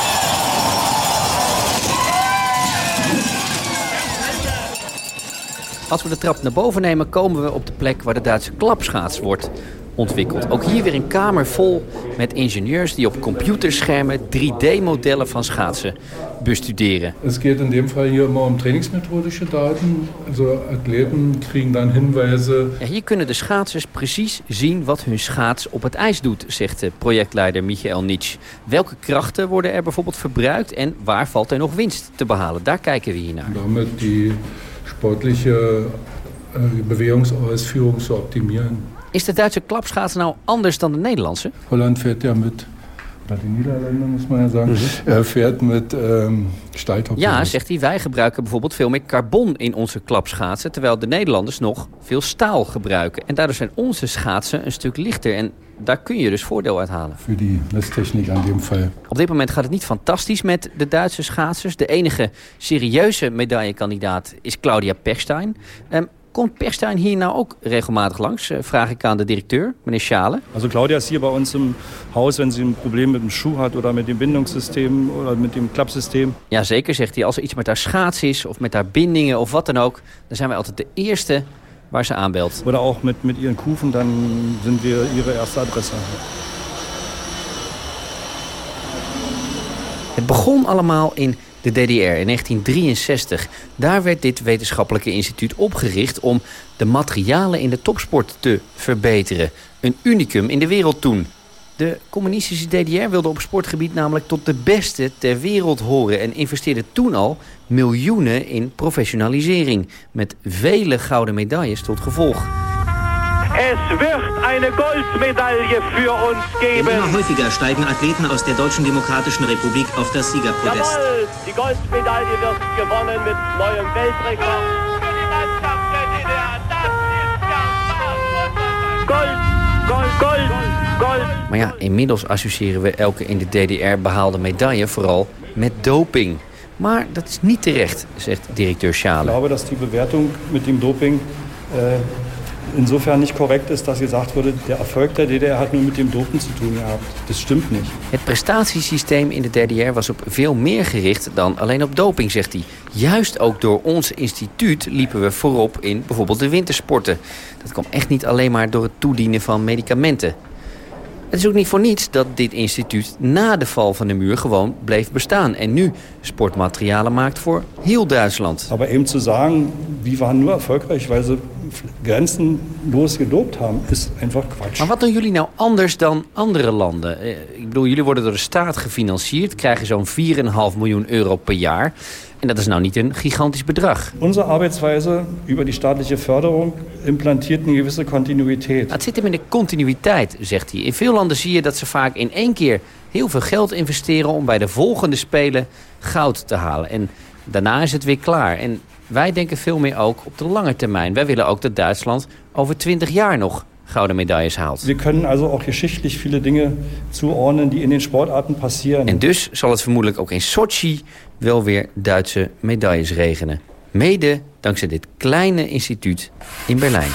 Als we de trap naar boven nemen, komen we op de plek waar de Duitse klapschaats wordt ontwikkeld. Ook hier weer een kamer vol met ingenieurs die op computerschermen 3D-modellen van schaatsen bestuderen. Het gaat in dem geval hier immer om trainingsmethodische daten. Also atleten krijgen dan hinwijzen. Ja, hier kunnen de schaatsers precies zien wat hun schaats op het ijs doet, zegt de projectleider Michael Nitsch. Welke krachten worden er bijvoorbeeld verbruikt en waar valt er nog winst te behalen? Daar kijken we hier naar. Damit die sportliche äh, Bewegungsausführung zu optimieren. Is de Duitse klapschaats nou anders dan de Nederlandse? Holland fährt ja met, de Nederlanden moet ja zeggen, mm fährt met um, Ja, zegt hij, wij gebruiken bijvoorbeeld veel meer carbon in onze klapschaatsen... terwijl de Nederlanders nog veel staal gebruiken. En daardoor zijn onze schaatsen een stuk lichter... en daar kun je dus voordeel uit halen. Voor die lestechniek aan dit geval. Op dit moment gaat het niet fantastisch met de Duitse schaatsers. De enige serieuze medaillekandidaat is Claudia Pechstein. Um, Komt Perstijn hier nou ook regelmatig langs? Eh, vraag ik aan de directeur, meneer Schalen. Also Claudia ist hier bei uns im Haus, wenn sie ein Problem mit dem Schuh hat oder mit dem Bindungssystem oder mit dem Klappsysteem. Ja, zeker, zegt hij. Als er iets met haar schaats is of met haar bindingen of wat dan ook... dan zijn wij altijd de eerste waar ze aanbelt. Oder auch mit, mit ihren Kufen, dann sind wir ihre erste Adresse. Het begon allemaal in de DDR in 1963. Daar werd dit wetenschappelijke instituut opgericht om de materialen in de topsport te verbeteren. Een unicum in de wereld toen. De communistische DDR wilde op sportgebied namelijk tot de beste ter wereld horen... en investeerde toen al miljoenen in professionalisering... met vele gouden medailles tot gevolg. Eine Goldmedaille für uns geben. Immer häufiger steigen Athleten aus der Deutschen Demokratischen Republik auf das Siegerpodest. Jawohl, die Goldmedaille wird gewonnen mit neuem Weltrekord. Gold, Gold, Gold, Gold. Maar ja, inmiddels associëren we elke in de DDR behaalde medaille vooral met doping. Maar dat is niet terecht, zegt directeur Schalen. glaube, dass die Bewertung mit dem Doping äh, insofern nicht korrekt ist, dass gesagt wurde, der Erfolg der DDR hat nur mit dem Dopen zu tun gehabt. Das stimmt nicht. Het prestatiesysteem in de DDR was op veel meer gericht dan alleen op doping, zegt hij. Juist ook door ons instituut liepen we voorop in bijvoorbeeld de wintersporten. Dat kwam echt niet alleen maar door het toedienen van medicamenten. Het is ook niet voor niets dat dit instituut na de val van de muur gewoon bleef bestaan... en nu sportmaterialen maakt voor heel Duitsland. Aber eben zu sagen, die waren nur erfolgreich, weil sie grenzenlos gedopt haben, ist einfach Quatsch. Maar wat doen jullie nou anders dan andere landen? Eh, Ik bedoel, jullie worden door de staat gefinancierd... krijgen zo'n 4,5 miljoen euro per jaar. En dat is nou niet een gigantisch bedrag. Unsere Arbeitsweise über die staatliche Förderung implantiert eine gewisse Kontinuität. Het zit hem in de continuïteit, zegt hij. In veel landen zie je dat ze vaak in één keer heel veel geld investeren... om bij de volgende Spelen goud te halen. En daarna is het weer klaar. En wij denken veel meer ook op de lange termijn. Wij willen ook dat Duitsland over 20 jaar nog gouden medailles haalt. Wir können also auch geschichtlich viele Dinge zuordnen, die in den Sportarten passieren. En dus zal het vermoedelijk ook in Sochi wel weer Duitse medailles regenen. Mede dankzij dit kleine instituut in Berlijn.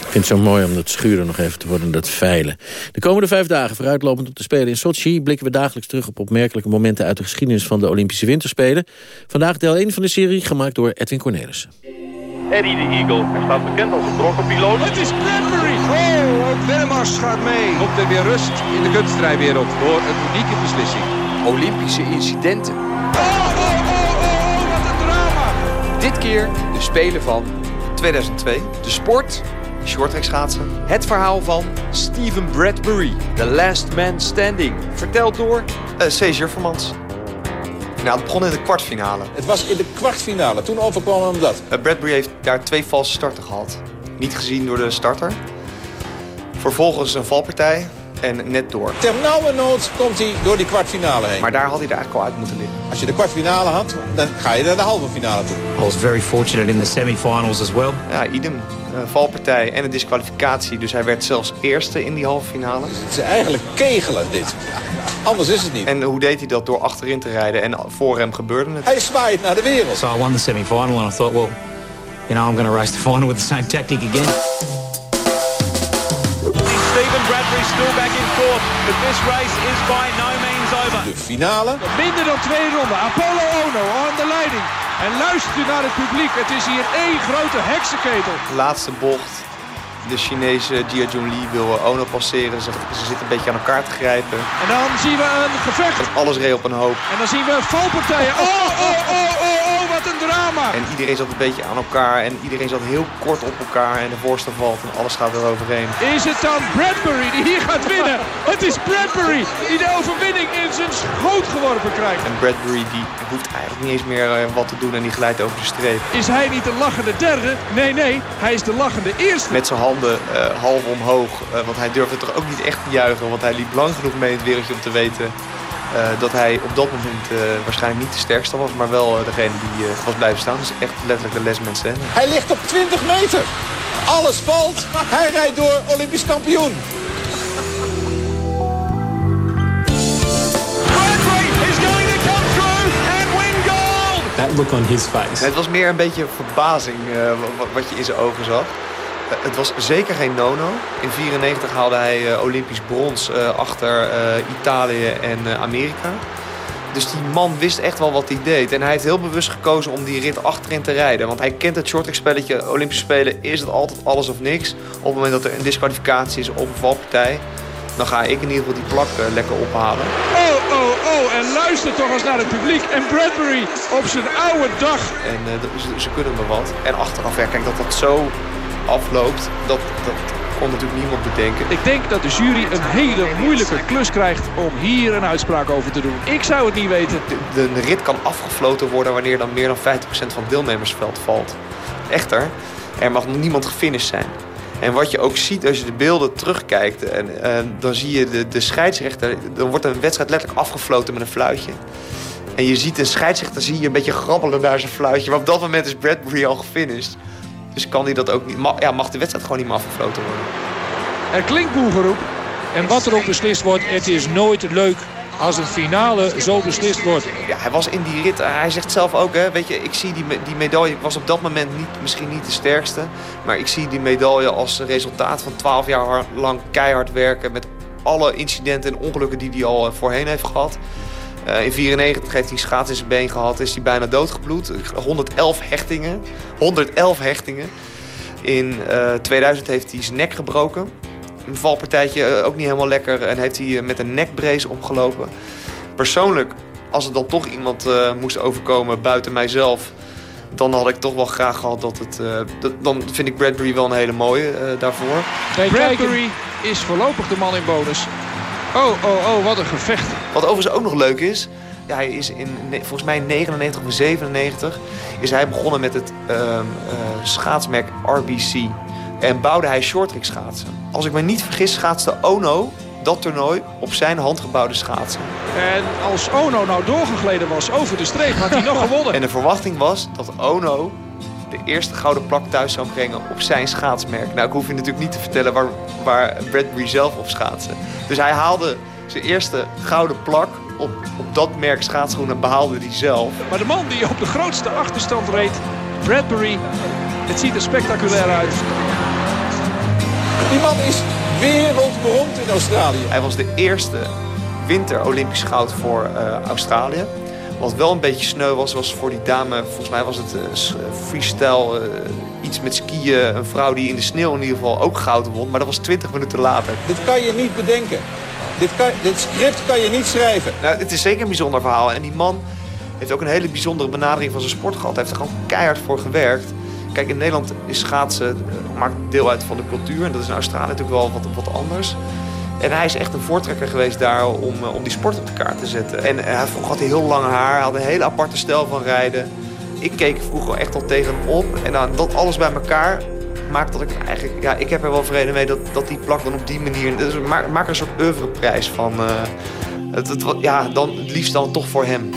Ik vind het zo mooi om dat schuren nog even te worden, dat veilen. De komende vijf dagen, vooruitlopend op de Spelen in Sochi... blikken we dagelijks terug op opmerkelijke momenten uit de geschiedenis van de Olympische Winterspelen. Vandaag deel 1 van de serie, gemaakt door Edwin Cornelissen. Eddie de Eagle. Hij staat bekend als een brokkenpiloot. Het is Bradbury. Oh, ook Wilmars gaat mee. Komt er weer rust in de kunstrijwereld door een unieke beslissing. Olympische incidenten. Oh, oh, oh, oh, oh, wat een drama. Dit keer de Spelen van 2002. De sport, shorttrack schaatsen. Het verhaal van Steven Bradbury, The Last Man Standing. Verteld door uh, C. Jurvermans. Het begon in de kwartfinale. Het was in de kwartfinale. Toen overkwam hem dat. Uh, Bradbury heeft daar twee valse starten gehad. Niet gezien door de starter. Vervolgens een valpartij en net door. Ter nauwe nood komt hij door die kwartfinale heen. Maar daar had hij er eigenlijk al uit moeten liggen. Als je de kwartfinale had, dan ga je naar de halve finale toe. I was very fortunate in the semi-finals as well. Ja, idem. Een valpartij en een disqualificatie. Dus hij werd zelfs eerste in die halve finale. Het is eigenlijk kegelen dit. Anders is het niet. En hoe deed hij dat? Door achterin te rijden en voor hem gebeurde het. Hij zwaait naar de wereld. So I won the semi-final and I thought, well, you know, I'm going to race the final with the same tactic again. Bradbury still back in fourth. But this race is by no means over. De finale. Minder dan twee ronden. Apollo Ono aan de leiding. En luistert u naar het publiek. Het is hier één grote heksenketel. Laatste bocht. De Chinese Jia Junli wil Ono passeren. Ze, ze zitten een beetje aan elkaar te grijpen. En dan zien we een gevecht. Alles reed op een hoop. En dan zien we valpartijen. Oh, oh, oh, En iedereen zat een beetje aan elkaar. En iedereen zat heel kort op elkaar. En de voorste valt en alles gaat eroverheen. Is het dan Bradbury die hier gaat winnen? Het is Bradbury die de overwinning in zijn schoot geworpen krijgt. En Bradbury die hoeft eigenlijk niet eens meer uh, wat te doen en die glijdt over de streep. Is hij niet de lachende derde? Nee, nee, hij is de lachende eerste. Met zijn handen uh, half omhoog, uh, want hij durfde toch ook niet echt te juichen. Want hij liep lang genoeg mee in het wereldje om te weten dat hij op dat moment waarschijnlijk niet de sterkste was. Maar wel degene die was blijven staan. Dus echt letterlijk de les mensen. Hij ligt op 20 meter. Alles valt. Hij rijdt door Olympisch kampioen. that look on his face. Het was meer een beetje verbazing uh, wat je in zijn ogen zag. Uh, het was zeker geen no-no. In 1994 haalde hij uh, Olympisch brons achter Italië en Amerika. Dus die man wist echt wel wat hij deed. En hij heeft heel bewust gekozen om die rit achterin te rijden. Want hij kent het shorttrack spelletje. Olympische Spelen is het altijd alles of niks. Op het moment dat er een disqualificatie is of een valpartij... dan ga ik in ieder geval die plak lekker ophalen. Oh, oh, oh. En luister toch eens naar het publiek. En Bradbury op zijn oude dag. En uh, ze, ze, kunnen me wat. En achteraf, ja, kijk dat dat zo afloopt. Dat, dat, kon natuurlijk niemand bedenken. Ik denk dat de jury een hele moeilijke klus krijgt om hier een uitspraak over te doen. Ik zou het niet weten. De, de rit kan afgefloten worden wanneer dan meer dan 50% van het deelnemersveld valt. Echter, er mag niemand gefinished zijn. En wat je ook ziet als je de beelden terugkijkt, en, en dan zie je de, de scheidsrechter, dan wordt een wedstrijd letterlijk afgefloten met een fluitje. En je ziet een scheidsrechter zie je een beetje grabbelen naar zijn fluitje. Maar op dat moment is Bradbury al gefinished. Dus kan hij dat ook niet. Ja, mag de wedstrijd gewoon niet meer afgefloten worden. Er klinkt boegeroep. En wat er ook beslist wordt, het is nooit leuk als een finale zo beslist wordt. Ja, hij was in die rit. Hij zegt zelf ook, hè, weet je, ik zie die, die medaille. Ik was op dat moment niet, misschien niet de sterkste. Maar ik zie die medaille als resultaat van 12 jaar lang keihard werken. Met alle incidenten en ongelukken die hij al eh, voorheen heeft gehad. Uh, in 94 heeft hij schaats in zijn been gehad. Is hij bijna doodgebloed. 111 hechtingen. 111 hechtingen. In uh, eh, 2000 heeft hij zijn nek gebroken. Een valpartijtje uh, ook niet helemaal lekker. En heeft hij met een nekbrace opgelopen. Persoonlijk, als er dan toch iemand moest overkomen buiten mijzelf... dan had ik toch wel graag gehad dat het... Dat, dan vind ik Bradbury wel een hele mooie daarvoor. Bradbury is voorlopig de man in bonus. Oh, oh, oh, wat een gevecht. Wat overigens ook nog leuk is... Ja, hij is in, volgens mij 99 of 97 is hij begonnen met het uh, uh, schaatsmerk RBC. En bouwde hij shorttrack schaatsen. Als ik me niet vergis schaatste Ono dat toernooi op zijn handgebouwde schaatsen. En als Ono nou doorgegleden was over de streep, had hij nog gewonnen. En de verwachting was dat Ono de eerste gouden plak thuis zou brengen op zijn schaatsmerk. Nou, ik hoef je natuurlijk niet te vertellen waar, waar Bradbury zelf op schaatsen. Dus hij haalde zijn eerste gouden plak op, op dat merk schaatsschoenen behaalde hij zelf. Maar de man die op de grootste achterstand reed, Bradbury, het ziet er spectaculair uit. Die man is wereldberoemd in Australië. Hij was de eerste winter Olympisch goud voor uh, Australië. Wat wel een beetje sneu was, was voor die dame, volgens mij was het uh, freestyle, uh, iets met skiën. Een vrouw die in de sneeuw in ieder geval ook goud won. Maar dat was 20 minuten later. Dit kan je niet bedenken. Dit, kan, dit script kan je niet schrijven. Nou, het is zeker een bijzonder verhaal. En die man heeft ook een hele bijzondere benadering van zijn sport gehad. Hij heeft er gewoon keihard voor gewerkt. Kijk, in Nederland is schaatsen, maakt deel uit van de cultuur. En dat is in Australië natuurlijk wel wat, wat anders. En hij is echt een voortrekker geweest daar om, eh, om die sport op de kaart te zetten. En eh, hij vroeg had hij heel lang haar, had een hele aparte stijl van rijden. Ik keek vroeger echt al tegen hem op. En dan dat alles bij elkaar maakt dat ik eigenlijk... Ja, ik heb er wel vrede mee dat, dat die plak dan op die manier... Dus maak, maak een soort oeuvreprijs van. Eh, het, het, ja, dan, het liefst dan toch voor hem.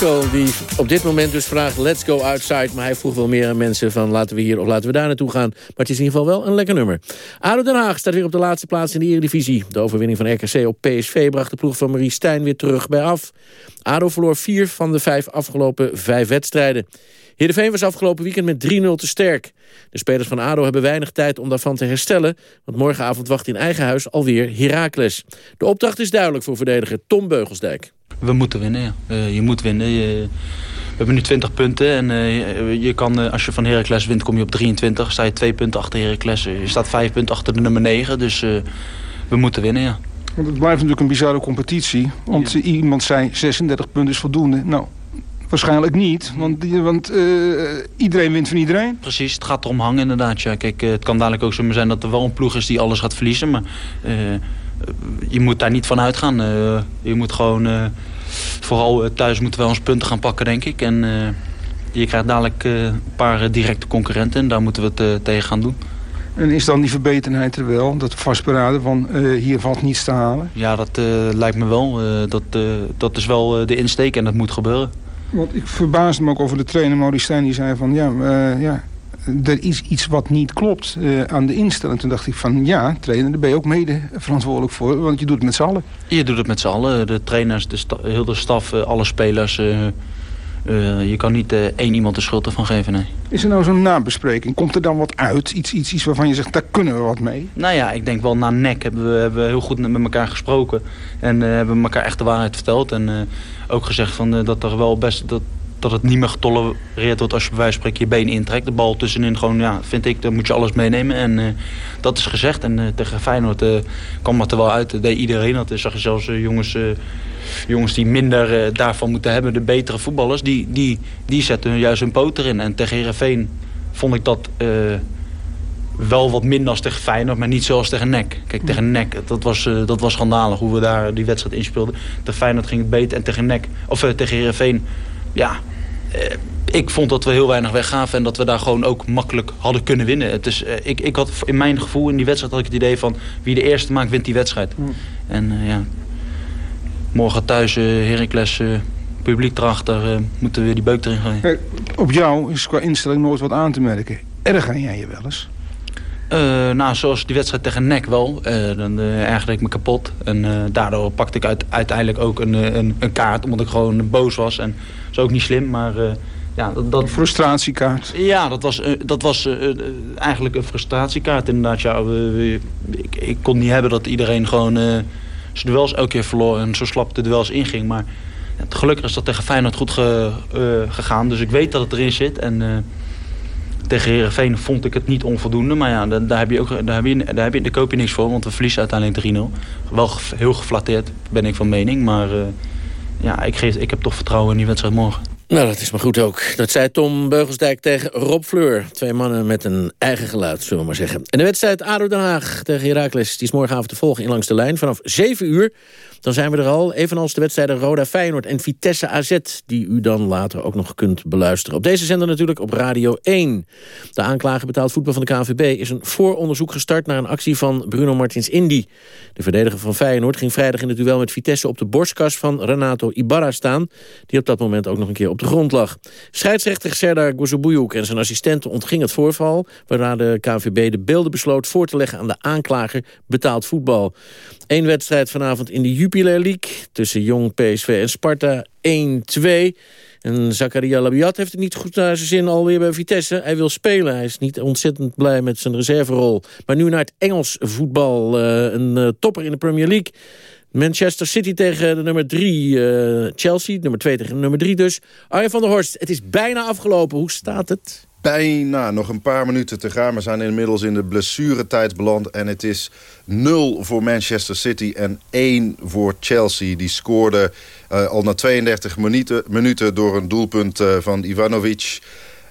Die op dit moment dus vraagt let's go outside. Maar hij vroeg wel meer aan mensen van laten we hier of laten we daar naartoe gaan. Maar het is in ieder geval wel een lekker nummer. ADO Den Haag staat weer op de laatste plaats in de Eredivisie. De overwinning van RKC op PSV bracht de ploeg van Marie Stijn weer terug bij af. ADO verloor vier van de vijf afgelopen vijf wedstrijden. Heerenveen was afgelopen weekend met 3-0 te sterk. De spelers van ADO hebben weinig tijd om daarvan te herstellen... want morgenavond wacht in eigen huis alweer Heracles. De opdracht is duidelijk voor verdediger Tom Beugelsdijk. We moeten winnen, ja. Uh, je moet winnen. Je, we hebben nu 20 punten. En uh, je kan, uh, als je van Heracles wint, kom je op 23. Sta je twee punten achter Heracles. Je staat vijf punten achter de nummer 9. Dus we moeten winnen, ja. Want het blijft natuurlijk een bizarre competitie. Want ja. iemand zei 36 punten is voldoende. Nou, Waarschijnlijk niet, want, want uh, iedereen wint van iedereen. Precies, het gaat erom hangen inderdaad. Ja. Kijk, het kan dadelijk ook zo zijn dat er wel een ploeg is die alles gaat verliezen. Maar uh, je moet daar niet van uitgaan. Uh, je moet gewoon, vooral thuis moeten we ons punten gaan pakken, denk ik. En je krijgt dadelijk een paar directe concurrenten en daar moeten we het tegen gaan doen. En is dan die verbetenheid er wel? Dat vastberaden van hier valt niets te halen? Ja, dat lijkt me wel. dat, dat is wel de insteek en dat moet gebeuren. Want ik verbaasde me ook over de trainer Maurice Stijn. Die zei van, ja, uh, ja er is iets wat niet klopt uh, aan de instelling. Toen dacht ik van, ja, trainer, daar ben je ook mede verantwoordelijk voor. Want je doet het met z'n allen. Je doet het met z'n allen. De trainers, de heel de staf, uh, alle spelers. je kan niet één iemand de schuld ervan geven, nee. Is er nou zo'n nabespreking? Komt er dan wat uit? Iets, iets, iets waarvan je zegt, daar kunnen we wat mee? Nou ja, ik denk wel na nek hebben we, hebben we heel goed met elkaar gesproken. En hebben we elkaar echt de waarheid verteld. En ook gezegd van, uh, dat er wel best... Dat, dat het niet meer getolereerd wordt als je bij wijze van spreken je been intrekt. De bal tussenin gewoon, ja, vind ik, dan moet je alles meenemen. En uh, dat is gezegd. En uh, tegen Feyenoord kwam het er wel uit. Dat deed iedereen dat. zag je zelfs jongens, jongens die minder daarvan moeten hebben. De betere voetballers, die, die, die zetten juist hun poot erin. En tegen Heerenveen vond ik dat wel wat minder als tegen Feyenoord, maar niet zoals tegen NEC. Kijk, tegen NEC, dat was, uh, dat was schandalig hoe we daar die wedstrijd inspeelden. Tegen Feyenoord ging het beter en tegen NEC, of uh, tegen Heerenveen, ja... Uh, ik vond dat we heel weinig weggaven en dat we daar gewoon ook makkelijk hadden kunnen winnen. Het is, ik, ik had in mijn gevoel in die wedstrijd had ik het idee van wie de eerste maakt wint die wedstrijd. Mm. En ja, morgen thuis Heracles publiek erachter moeten we die beuk erin gaan. op jou is qua instelling nooit wat aan te merken. Erger jij je wel eens? Uh, nou, zoals die wedstrijd tegen NEC wel. Uh, dan uh, ergerde ik me kapot. En daardoor pakte ik uit, uiteindelijk ook een, een, een, kaart. Omdat ik gewoon boos was. En dat is ook niet slim, maar... ja, dat, dat, frustratiekaart. Ja, dat was, dat was eigenlijk een frustratiekaart inderdaad. Ja, ik, ik, kon niet hebben dat iedereen gewoon zijn duels elke keer verloor. En zo slap de duels inging. Maar gelukkig is dat tegen Feyenoord goed ge, gegaan. Dus ik weet dat het erin zit. En tegen Herenveen vond ik het niet onvoldoende. Maar ja, daar, heb, je ook, daar, heb, je, daar, heb je, daar koop je niks voor. Want we verliezen uiteindelijk 3-0. Wel heel geflatteerd, ben ik van mening. Maar uh, ja, ik, geef, ik heb toch vertrouwen in die wedstrijd morgen. Nou, dat is maar goed ook. Dat zei Tom Beugelsdijk tegen Rob Fleur. Twee mannen met een eigen geluid, zullen we maar zeggen. En de wedstrijd ADO Den Haag tegen Heracles... die is morgenavond te volgen in Langs de Lijn vanaf 7 uur. Dan zijn we er al, evenals de wedstrijden Roda Feyenoord en Vitesse AZ... die u dan later ook nog kunt beluisteren. Op deze zender natuurlijk op Radio 1. De aanklager betaald voetbal van de KNVB is een vooronderzoek gestart... naar een actie van Bruno Martins Indy. De verdediger van Feyenoord ging vrijdag in het duel met Vitesse... op de borstkas van Renato Ibarra staan... die op dat moment ook nog een keer op de grond lag. Scheidsrechter Serdar Gozobujuk en zijn assistenten ontging het voorval... waarna de KNVB de beelden besloot voor te leggen aan de aanklager betaald voetbal. Eén wedstrijd vanavond in de Jupiler League tussen Jong, PSV en Sparta 1-2... En Zakaria Labiat heeft het niet goed naar zijn zin alweer bij Vitesse. Hij wil spelen. Hij is niet ontzettend blij met zijn reserverol. Maar nu naar het Engels voetbal. Uh, een uh, topper in de Premier League. Manchester City tegen de nummer 3 uh, Chelsea. Nummer 2 tegen nummer 3 dus. Arjen van der Horst, het is bijna afgelopen. Hoe staat het? Bijna, nog een paar minuten te gaan. We zijn inmiddels in de blessuretijd beland. En het is 0 voor Manchester City en 1 voor Chelsea. Die scoorde uh, al na 32 minuten, minuten door een doelpunt uh, van Ivanovic.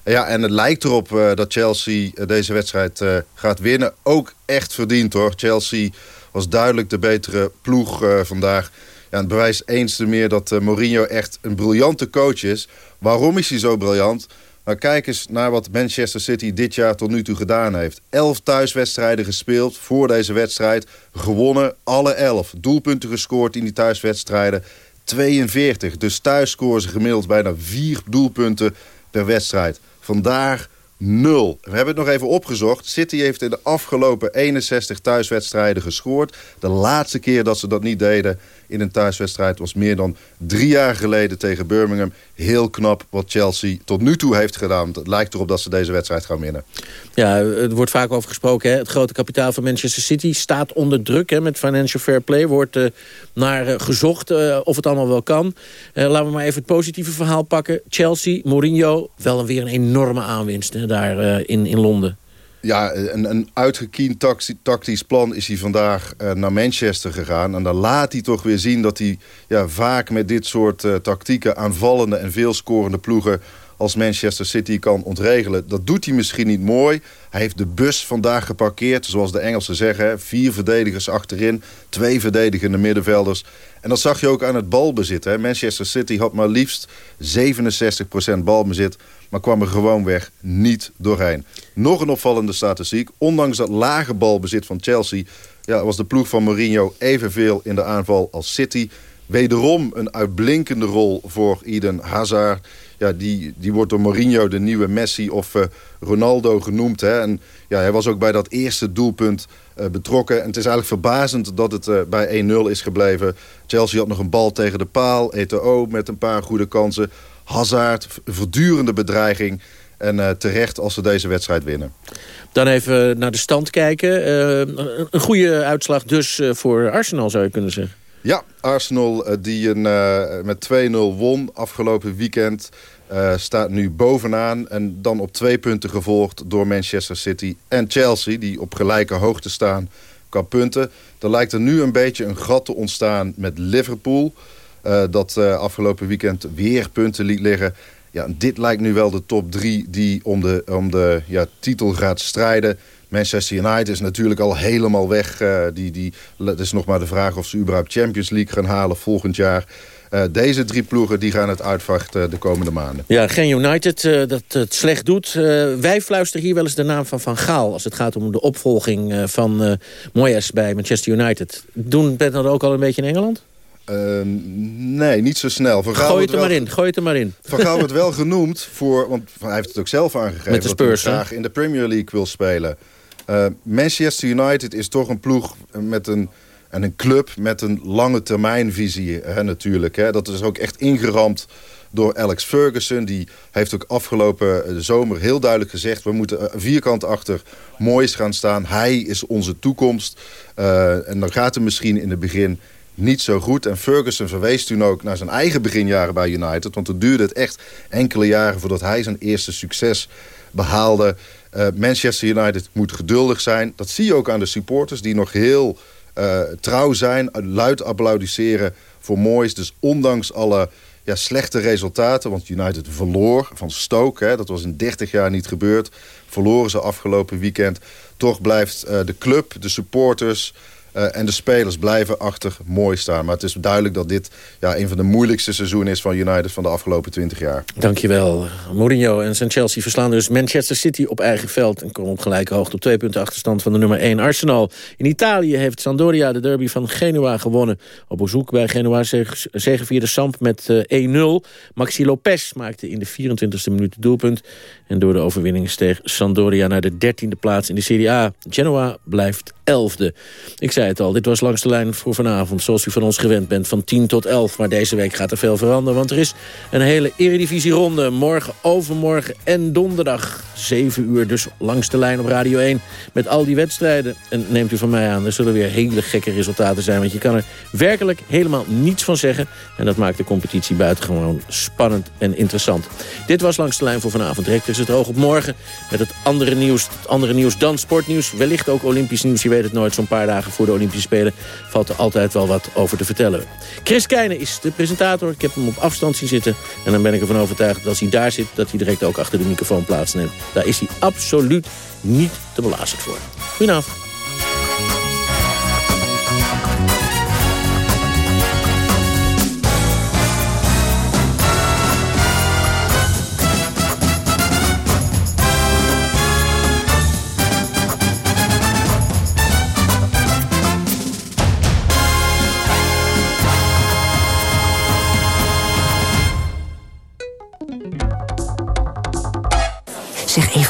Ja, en het lijkt erop dat Chelsea deze wedstrijd gaat winnen. Ook echt verdiend hoor. Chelsea was duidelijk de betere ploeg vandaag. Ja, het bewijst eens te meer dat Mourinho echt een briljante coach is. Waarom is hij zo briljant? Maar kijk eens naar wat Manchester City dit jaar tot nu toe gedaan heeft. Elf thuiswedstrijden gespeeld voor deze wedstrijd. Gewonnen, alle elf. Doelpunten gescoord in die thuiswedstrijden. 42. Dus thuis scoren ze gemiddeld bijna vier doelpunten per wedstrijd. Vandaar 0. We hebben het nog even opgezocht. City heeft in de afgelopen 61 thuiswedstrijden gescoord. De laatste keer dat ze dat niet deden in een thuiswedstrijd was meer dan drie jaar geleden tegen Birmingham. Heel knap wat Chelsea tot nu toe heeft gedaan. Het lijkt erop dat ze deze wedstrijd gaan winnen. Ja, er wordt vaak over gesproken. Hè? Het grote kapitaal van Manchester City staat onder druk. Hè? Met financial fair play wordt uh, naar uh, gezocht uh, of het allemaal wel kan. laten we maar even het positieve verhaal pakken. Chelsea, Mourinho, wel weer een enorme aanwinst hè, daar in, in Londen. Ja, een, een uitgekiend tactisch plan is hij vandaag uh, naar Manchester gegaan. En dan laat hij toch weer zien dat hij ja, vaak met dit soort uh, tactieken... aanvallende en veelscorende ploegen als Manchester City kan ontregelen. Dat doet hij misschien niet mooi. Hij heeft de bus vandaag geparkeerd, zoals de Engelsen zeggen. Vier verdedigers achterin, twee verdedigende middenvelders. En dat zag je ook aan het balbezit. Hè. Manchester City had maar liefst 67% balbezit maar kwam er gewoonweg niet doorheen. Nog een opvallende statistiek. Ondanks dat lage balbezit van Chelsea... Ja, was de ploeg van Mourinho evenveel in de aanval als City. Wederom een uitblinkende rol voor Eden Hazard. Ja, die, die wordt door Mourinho de nieuwe Messi of uh, Ronaldo genoemd. Hè. En ja, hij was ook bij dat eerste doelpunt uh, betrokken. En het is eigenlijk verbazend dat het uh, bij 1-0 is gebleven. Chelsea had nog een bal tegen de paal. Eto'o met een paar goede kansen. Hazard, verdurende bedreiging. En uh, terecht als ze deze wedstrijd winnen. Dan even naar de stand kijken. Uh, een goede uitslag dus uh, voor Arsenal zou je kunnen zeggen. Ja, Arsenal die een, met 2-0 won afgelopen weekend... staat nu bovenaan en dan op twee punten gevolgd door Manchester City en Chelsea... die op gelijke hoogte staan qua punten. Er lijkt er nu een beetje een gat te ontstaan met Liverpool... Uh, dat uh, afgelopen weekend weer punten liet liggen. Ja, dit lijkt nu wel de top drie die om de, om de ja, titel gaat strijden. Manchester United is natuurlijk al helemaal weg. Uh, die, die, het is nog maar de vraag of ze überhaupt Champions League gaan halen volgend jaar. Deze drie ploegen die gaan het uitvachten de komende maanden. Ja, geen United dat het slecht doet. Wij fluisteren hier wel eens de naam van Van Gaal... als het gaat om de opvolging van Moyes bij Manchester United. Doen Ben dat ook al een beetje in Engeland? Uh, nee, niet zo snel. Van gooi het er maar in, gooi het er maar in. Van Gaal wordt wel genoemd voor, want hij heeft het ook zelf aangegeven... Met de Spurs, dat hij graag in de Premier League wil spelen. Uh, Manchester United is toch een ploeg met een, en een club met een lange termijnvisie hè, natuurlijk. Hè. Dat is ook echt ingeramd door Alex Ferguson. Die heeft ook afgelopen zomer heel duidelijk gezegd... we moeten vierkant achter Moois gaan staan. Hij is onze toekomst. Uh, en dan gaat het misschien in het begin niet zo goed. En Ferguson verwees toen ook naar zijn eigen beginjaren bij United. Want toen duurde het echt enkele jaren voordat hij zijn eerste succes behaalde. Uh, Manchester United moet geduldig zijn. Dat zie je ook aan de supporters die nog heel uh, trouw zijn. Luid applaudisseren voor Moois. Dus ondanks alle ja, slechte resultaten. Want United verloor van Stoke. Hè, dat was in 30 jaar niet gebeurd. Verloren ze afgelopen weekend. Toch blijft de club, de supporters... Uh, en de spelers blijven achter mooi staan. Maar het is duidelijk dat dit ja, een van de moeilijkste seizoenen is van United van de afgelopen 20 jaar. Dankjewel. Mourinho en zijn Chelsea verslaan dus Manchester City op eigen veld. En komen op gelijke hoogte op twee punten achterstand van de nummer 1 Arsenal. In Italië heeft Sampdoria de derby van Genua gewonnen. Op bezoek bij Genua zegevierde Samp met uh, 1-0. Maxi Lopez maakte in de 24e minuut doelpunt. En door de overwinning steeg Sampdoria naar de 13e plaats in de Serie A. Genoa blijft 11e. Ik zei het al, dit was langs de lijn voor vanavond... zoals u van ons gewend bent, van 10 tot 11. Maar deze week gaat er veel veranderen, want er is een hele Eredivisie-ronde. Morgen, overmorgen en donderdag. 7 uur dus langs de lijn op Radio 1 met al die wedstrijden. En neemt u van mij aan, er zullen weer hele gekke resultaten zijn... want je kan er werkelijk helemaal niets van zeggen. En dat maakt de competitie buitengewoon spannend en interessant. Dit was langs de lijn voor vanavond. Direct is het oog op morgen met het andere nieuws, het andere nieuws dan sportnieuws. Wellicht ook Olympisch nieuws, je weet het nooit. Zo'n paar dagen voor de Olympische Spelen valt er altijd wel wat over te vertellen. Chris Keijnen is de presentator. Ik heb hem op afstand zien zitten. En dan ben ik ervan overtuigd dat als hij daar zit... dat hij direct ook achter de microfoon plaatsneemt. Daar is hij absoluut niet te belazerd voor. Goedenavond.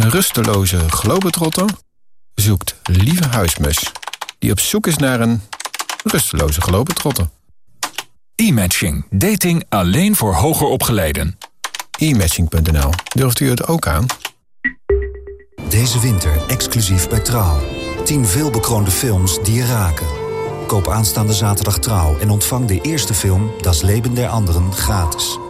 Een rusteloze globetrotter zoekt lieve huismus... die op zoek is naar een rusteloze globetrotter. E-matching. Dating alleen voor hoger opgeleiden. E-matching.nl. Durft u het ook aan? Deze winter exclusief bij Trouw. 10 veelbekroonde films die je raken. Koop aanstaande zaterdag Trouw en ontvang de eerste film... Das Leben der Anderen gratis.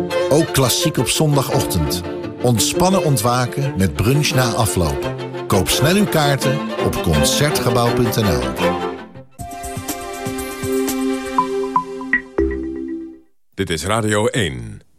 Ook klassiek op zondagochtend. Ontspannen ontwaken met brunch na afloop. Koop snel uw kaarten op Concertgebouw.nl Dit is Radio 1.